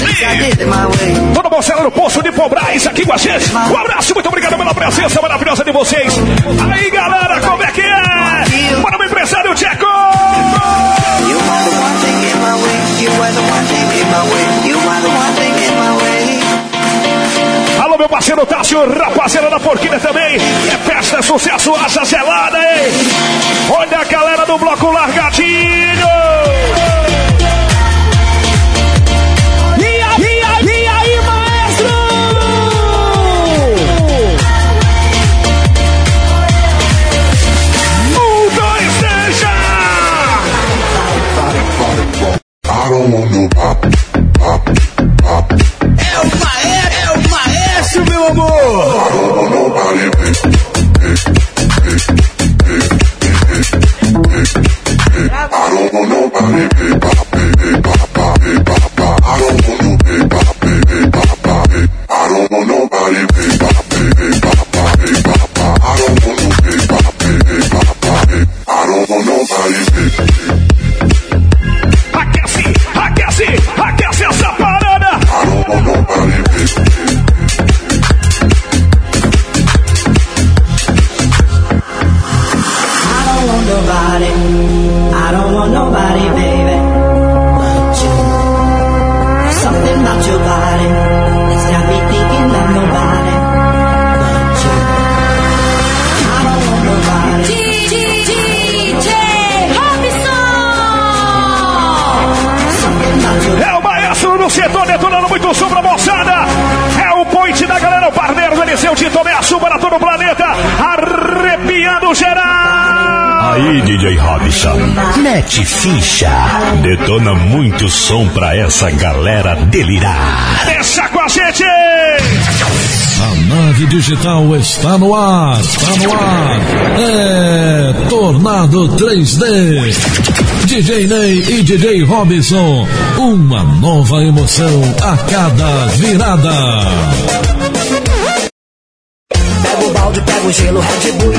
3D, 3D. Toda Bolsonaro no Poço de Pobrais aqui com a gente. Um abraço, muito obrigado pela presença maravilhosa de vocês. Aí galera, como é que é? Para o empresário Tcheco! Alô, meu parceiro Tássio, rapaziada da Porquina também. É festa, é sucesso, asa gelada, hein? Olha a galera do Bloco Largadinho! É mete ficha. Detona muito som pra essa galera delirar. Deixa com a gente. A nave digital está no ar, está no ar. É Tornado 3D. DJ Ney e DJ Robinson, uma nova emoção a cada virada. Pega o balde, pega o gelo, Red Bull e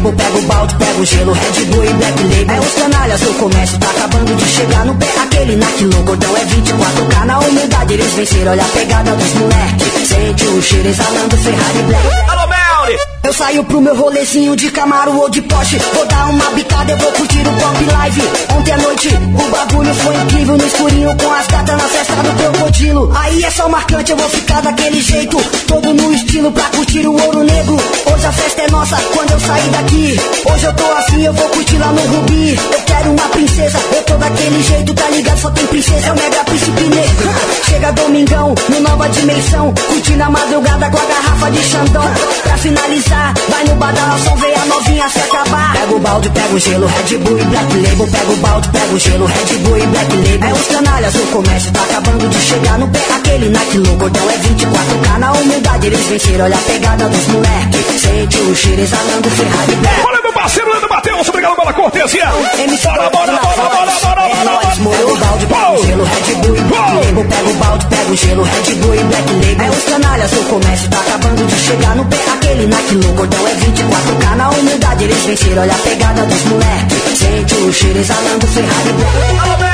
Label. Pega o balde, pega o gelo, Red Bull e Black Label. É os canalhas do comércio, tá acabando de chegar no pé. Aquele naquilo, gordão é 24K. Na humildade eles venceram, olha a pegada dos moleque. Sente o cheiro exalando Ferrari Black. Alô, Melly! Eu saio pro meu rolezinho de Camaro ou de Porsche. Vou dar uma bicada, eu vou curtir o Pop Live. Ontem à noite o bagulho foi incrível no escurinho com as gatas na festa do crocodilo. Aí é só marcante, eu vou ficar daquele jeito. Todo no estilo pra curtir o ouro negro. Hoje a festa é nossa quando eu sair daqui. Hoje eu tô assim, eu vou curtir lá no Rubi. Eu quero uma princesa, eu tô daquele jeito, tá ligado? Só tem princesa, é o mega príncipe negro. Chega domingão, no nova dimensão. Curtindo a madrugada com a garrafa de Xandão. Pra finalizar, vai no badalo, só vê a novinha se acabar. Pega o balde, pega o gelo, Red Bull e Black Label. Pega o balde, pega o gelo, Red Bull e Black Label. É os canalhas, o comércio tá acabando de chegar no pé. Aquele naquilo, gordão é 24K. Na humildade eles venceram, olha a pegada dos moleque. Sente o cheiro exalando Ferrari Black. Olha meu parceiro Leandro Matheus, obrigado pela cortesia. MC Bora, bora, bora, bora, bora, É bora, moro o balde, pega o gelo, Red Bull e Black Label. Pega o balde, pega o gelo, Red Bull e Black Label. É os canalhas, o comércio tá acabando de chegar no pé. Aquele naquilo, gordão é 24K. Na humildade eles venceram, olha a pegada dos moleque. Sente o cheiro exalando Ferrari Black.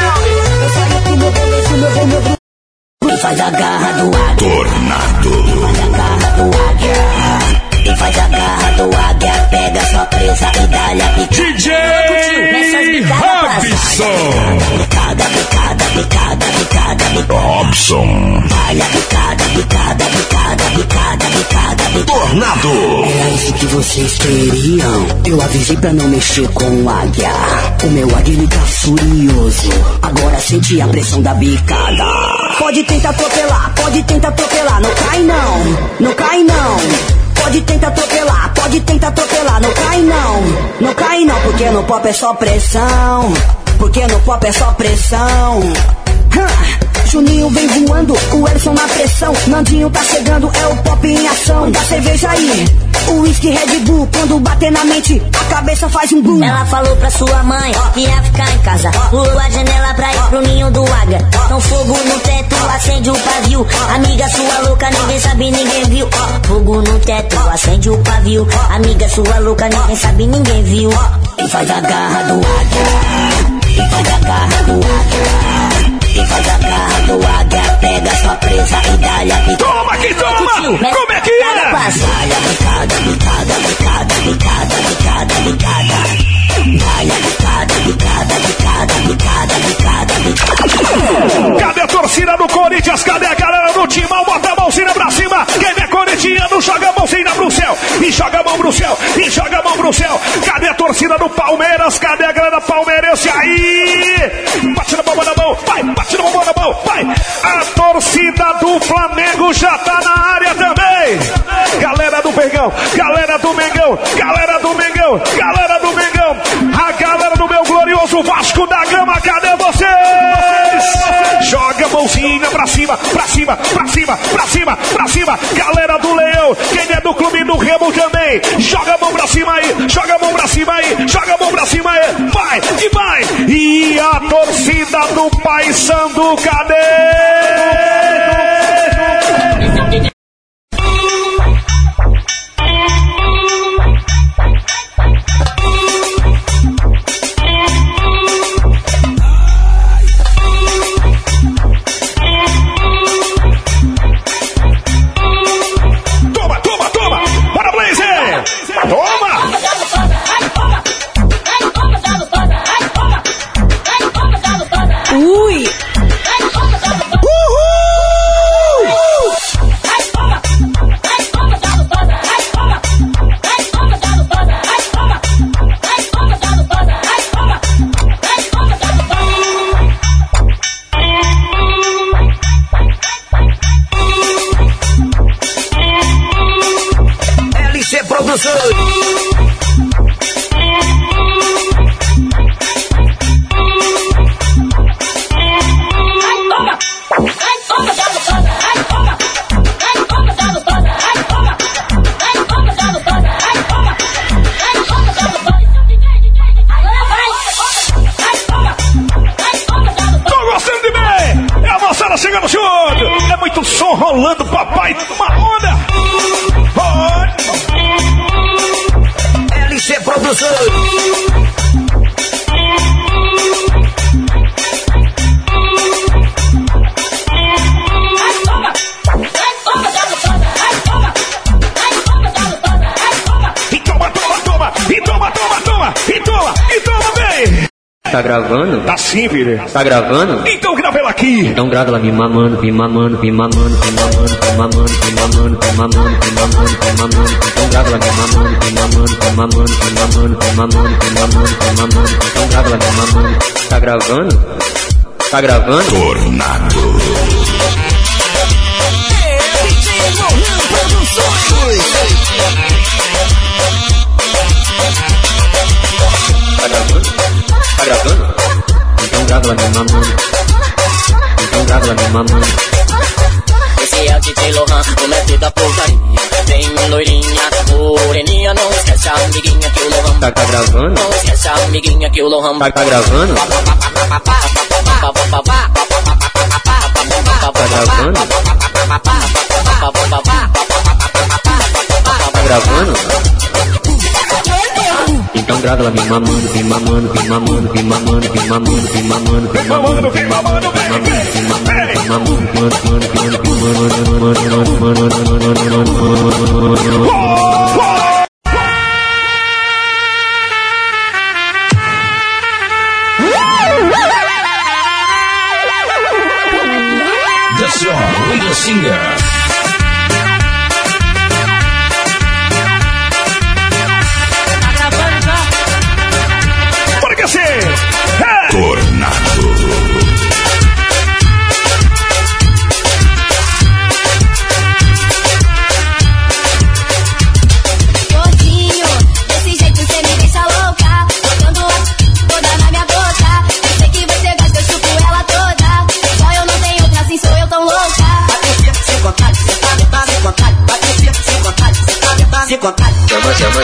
Eu saio pro meu começo, meu vou, meu grupo. E faz a garra do águia. Tornado. Faz a garra do águia. Faz a garra do águia. Pega sua presa e dá-lhe a picada. DJ Robson. Picada, picada, picada, picada, picada. Robson. Dá-lhe a picada, picada, picada, picada, picada, picada. Tornado. Era isso que vocês queriam. Eu avisei pra não mexer com o águia. O meu águia ele tá furioso. Agora sente a pressão da bicada. Pode tentar atropelar, pode tentar atropelar. Não cai não, não cai não. Pode tentar atropelar, pode tentar atropelar. Não cai não, não cai não. Porque no pop é só pressão. Porque no pop é só pressão. Hã. Juninho vem voando, o Edson na pressão. Nandinho tá chegando, é o pop em ação. Da cerveja aí, o whisky Red Bull. Quando bater na mente, a cabeça faz um boom. Ela falou pra sua mãe que ia ficar em casa. Pulou a janela pra ir pro ninho do águia. Então fogo no teto, acende o pavio. Amiga sua louca, ninguém sabe, ninguém viu. Fogo no teto, acende o pavio. Amiga sua louca, ninguém sabe, ninguém viu. E faz a garra do águia. E faz a garra do águia. E faz a do águia. Pega sua presa e dá-lhe a picada. Toma que toma! Como é que é? Dá-lhe a picada, picada, picada, picada, picada, picada. Dá-lhe a picada, picada, picada, picada, picada, picada. Cadê a torcida do Corinthians? Cadê a galera do Timão? Bota a mãozinha pra cima. Quem é corintiano, joga a mãozinha pro céu. E joga a mão pro céu. E joga a mão pro céu. Cadê a torcida do Palmeiras? Cadê a galera palmeirense Vai. A torcida do Flamengo já tá na área também. Galera do Mengão. Galera do Mengão. Galera do Mengão. Galera do Mengão. A galera do meu glorioso Vasco da Gama. Cadê vocês? Joga a mãozinha pra cima, pra cima, pra cima, pra cima, pra cima. Galera do Leão, quem é do clube do Remo também. Joga a mão pra cima aí, joga a mão pra cima aí, joga a mão pra cima aí. Vai e vai. E a torcida do Paysandu, cadê? Tá gravando? Tá sim, filho. Tá gravando? Então grava ela aqui! Então grava ela me mamando, me mamando, me mamando, me mamando, me mamando, me mamando, me mamando, me mamando, me mamando. Então grava ela me mamando, me mamando, me mamando, me mamando, me mamando, me mamando, me mamando. Então grava ela me mamando. Tá gravando? Tá gravando? Tornado. Tá Tá gravando? Então grava me mamando. Então grava me mamando. Esse é o DJ Lohan, o mestre da porcaria. Vem loirinha, moreninha, não esquece a amiguinha que o Lohan. Tá, tá gravando? Não esquece a amiguinha que o Lohan. Tá, tá gravando? Tá gravando? Tá gravando? Então grava ela vem mamando, vem mamando, vem mamando, vem mamando, vem mamando, vem mamando, vem mamando, vem mamando, vem mamando, vem mamando, vem mamando, singer.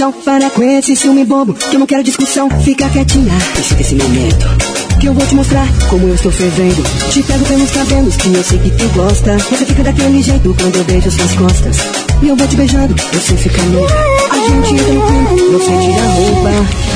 Paixão. Para com esse ciúme bobo, que eu não quero discussão. Fica quietinha, deixa esse momento. Que eu vou te mostrar como eu estou fervendo. Te pego pelos cabelos, que eu sei que tu gosta. Você fica daquele jeito quando eu beijo suas costas. E eu vou te beijando, você fica louca. A gente entra no clima, você tira a roupa.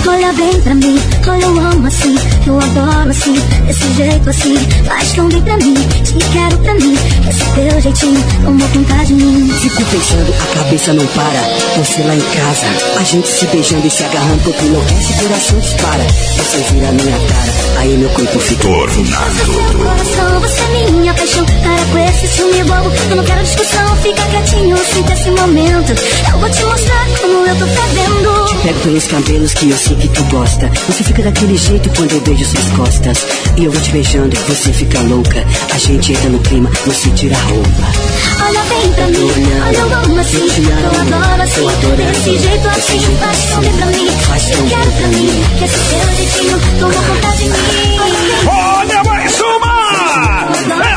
Olha bem pra mim, olha eu amo assim, eu adoro assim, desse jeito assim, faz tão bem pra mim, te quero pra mim, esse teu jeitinho, tomou conta de mim. Fico pensando, a cabeça não para. Você lá em casa, a gente se beijando e se agarrando, porque enlouquece, o coração dispara. Você vira a minha cara, aí meu corpo fica. Tornado. Coração, você é minha paixão, para com esse ciúme bobo, eu não quero discussão, fica quietinho, sinta esse momento, eu vou te mostrar como eu tô fazendo. Te pego pelos cabelos que eu sei que tu gosta. Você fica daquele jeito quando eu beijo suas costas. E eu vou te beijando, você fica louca. A gente entra no clima, você tira a roupa. Olha bem pra mim, olha eu amo assim, Eu te eu adoro assim, eu adoro desse jeito assim, faz tão bem pra mim, Faz eu quero pra mim, que esse teu jeitinho tomou conta de mim. Olha mais uma!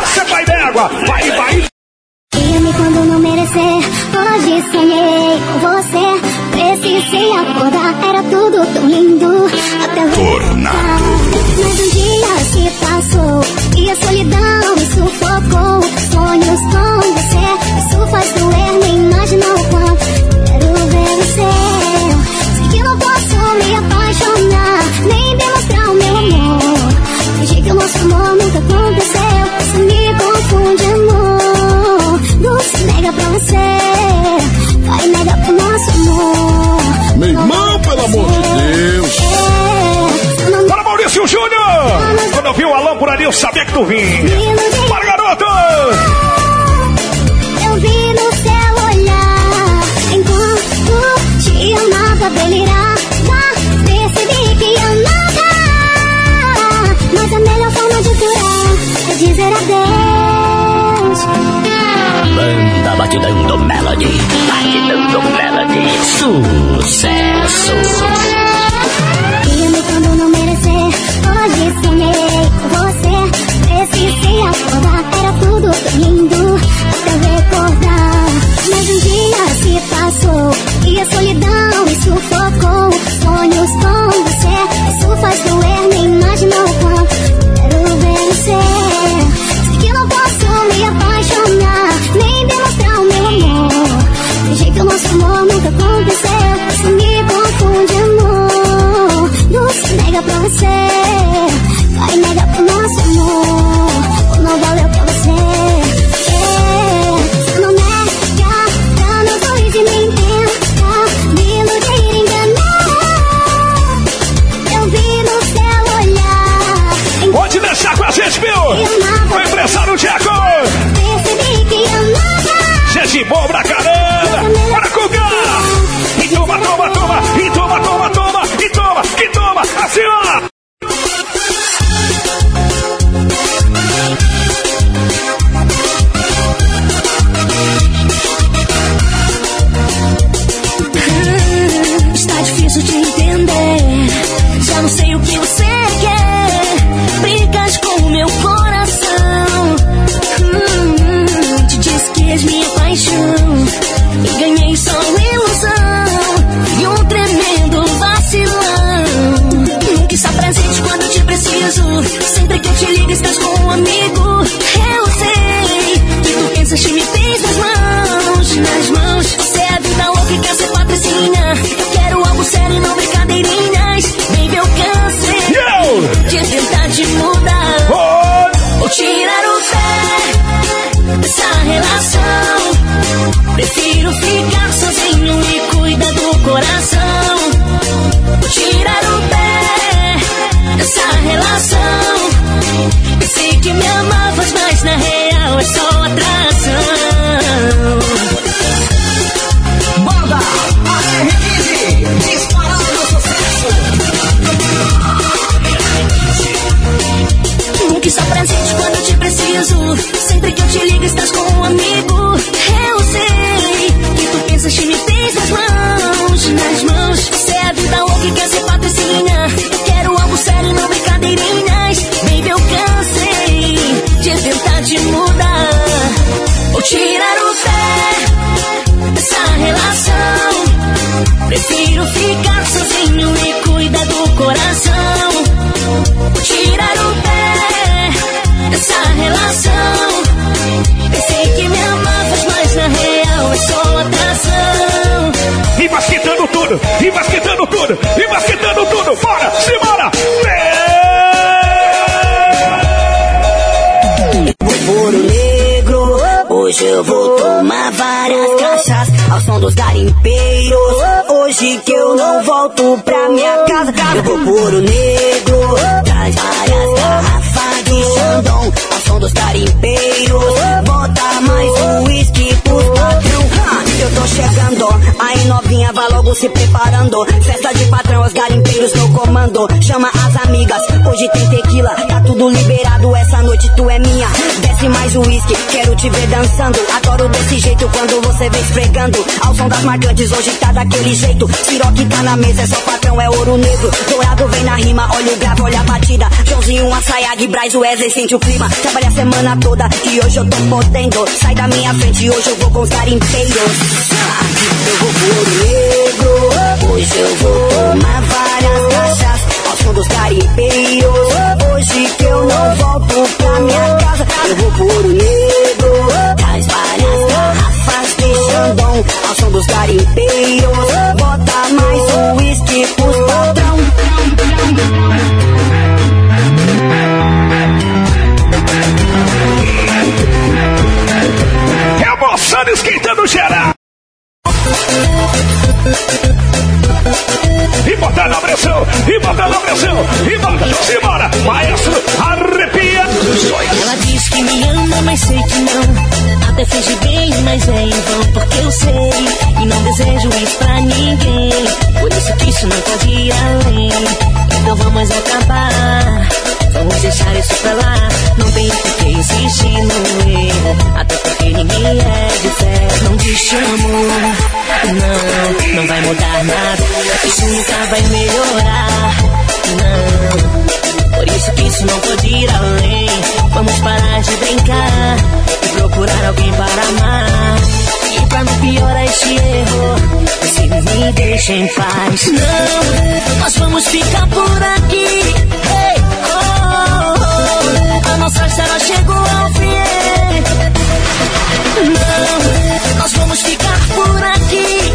Essa vai d'égua! Vai, vai! E quando não merecer, hoje sonhei com você. Precisei acordar, era tudo tão lindo. Até Tornado. Mas um dia se passou e a solidão me sufocou. Sonhos com você, isso faz doer, nem imagina o quanto. Você, vai negar pro nosso amor. Meu irmão, pelo amor de Deus. É, Bora, Maurício Júnior! Quando eu vi o Alan por ali, eu sabia que tu vinha. Bora, garoto! Eu vi no seu olhar enquanto te amava delirava. Percebi que amava, mas a melhor forma de curar é dizer adeus. Batidão Melody. Batidão Melody. Sucesso. E me quando não merecer, hoje sonhei com você. Precisei acordar, era tudo lindo até recordar. Mas um dia se passou e a solidão me sufocou. Sonhos com nega pra você. Vai negar pro nosso amor. Ou não valeu pra você. É, não nega pra não sorrir me tenta. Me iludir enganar. Eu vi no seu olhar. Pode deixar com a gente, viu? O empresário Diego! Percebi que amava. Gente boa pra caramba! Toma! Assim, ó! Está it's all volto pra minha casa, eu vou por o negro, logo se preparando. Festa de patrão, os garimpeiros no comando. Chama as amigas, hoje tem tequila, tá tudo liberado. Essa noite tu é minha. Desce mais o uísque, quero te ver dançando. Adoro desse jeito quando você vem esfregando. Ao som das marcantes, hoje tá daquele jeito. Siroque tá na mesa, é só patrão, é ouro negro. Dourado vem na rima, olha o grave, olha a batida. Joãozinho, Assayag, Braz, Wesley, sente o clima. Trabalha a semana toda e hoje eu tô podendo. Sai da minha frente, hoje eu vou com os garimpeiros. Eu vou pro negro, hoje eu vou tomar várias caixas. Ao som dos garimpeiros, hoje que eu não volto pra minha casa. Eu vou pro negro, traz várias garrafas de Xandão. Ao som dos garimpeiros, bota mais um whisky pros patrão. É a moçada esquentando geral. E botando a pressão, e botando a pressão, e bota, simbora, maestro, arrepia. Ela diz que me ama, mas sei que não. Até finge bem, mas é em vão, porque eu sei. E não desejo isso pra ninguém. Por isso que isso não pode ir além. Então vamos acabar. Vamos deixar isso pra lá. Não tem por que insistir no erro. Até porque ninguém é de fé. Não te chamo. Não, não vai mudar nada. Isso nunca vai melhorar. Não. Por isso que isso não pode ir além. Vamos parar de brincar e procurar alguém para amar. E pra não piorar este erro, se me deixa em paz. Não, nós vamos ficar por aqui. Ei, oh, oh, oh. A nossa história chegou ao fim. Não, nós vamos ficar por aqui.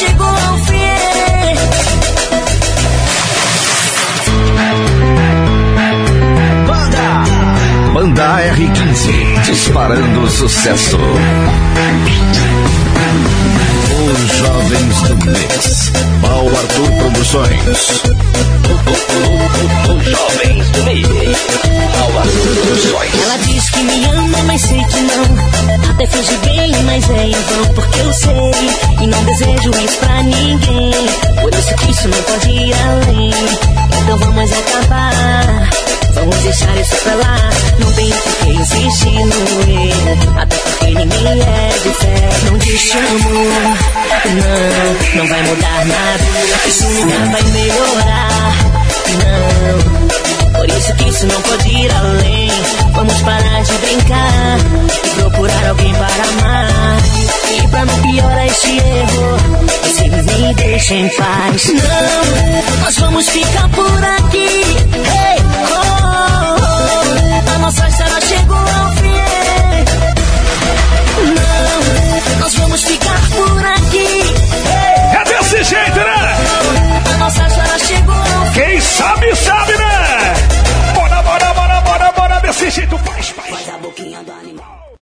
Chegou ao fim. Banda R15, disparando sucesso. Os Jovens do Mix, Paulo Arthur Produções. Os Jovens do Mix, Paulo Arthur Produções. Ela diz que me ama, mas sei que não. Até finge bem, mas é em vão, porque eu sei. E não desejo isso pra ninguém. Por isso que isso não pode ir além. Então vamos acabar. Vamos deixar isso pra lá. Não tem por que insistir no erro. Até porque ninguém é de fé. Não te chamo. Não, não vai mudar nada. Isso nunca vai melhorar. Não. Por isso que isso não pode ir além. Vamos parar de brincar e procurar alguém para amar. E pra não piorar este erro, você me deixa em paz. Não, nós vamos ficar por aqui. Ei, oh, oh, a nossa história chegou ao fim não. Nós vamos ficar por aqui. É desse jeito, né? A nossa chegou. Quem sabe, sabe, né? Bora, bora, bora, bora, bora, desse jeito, faz, faz.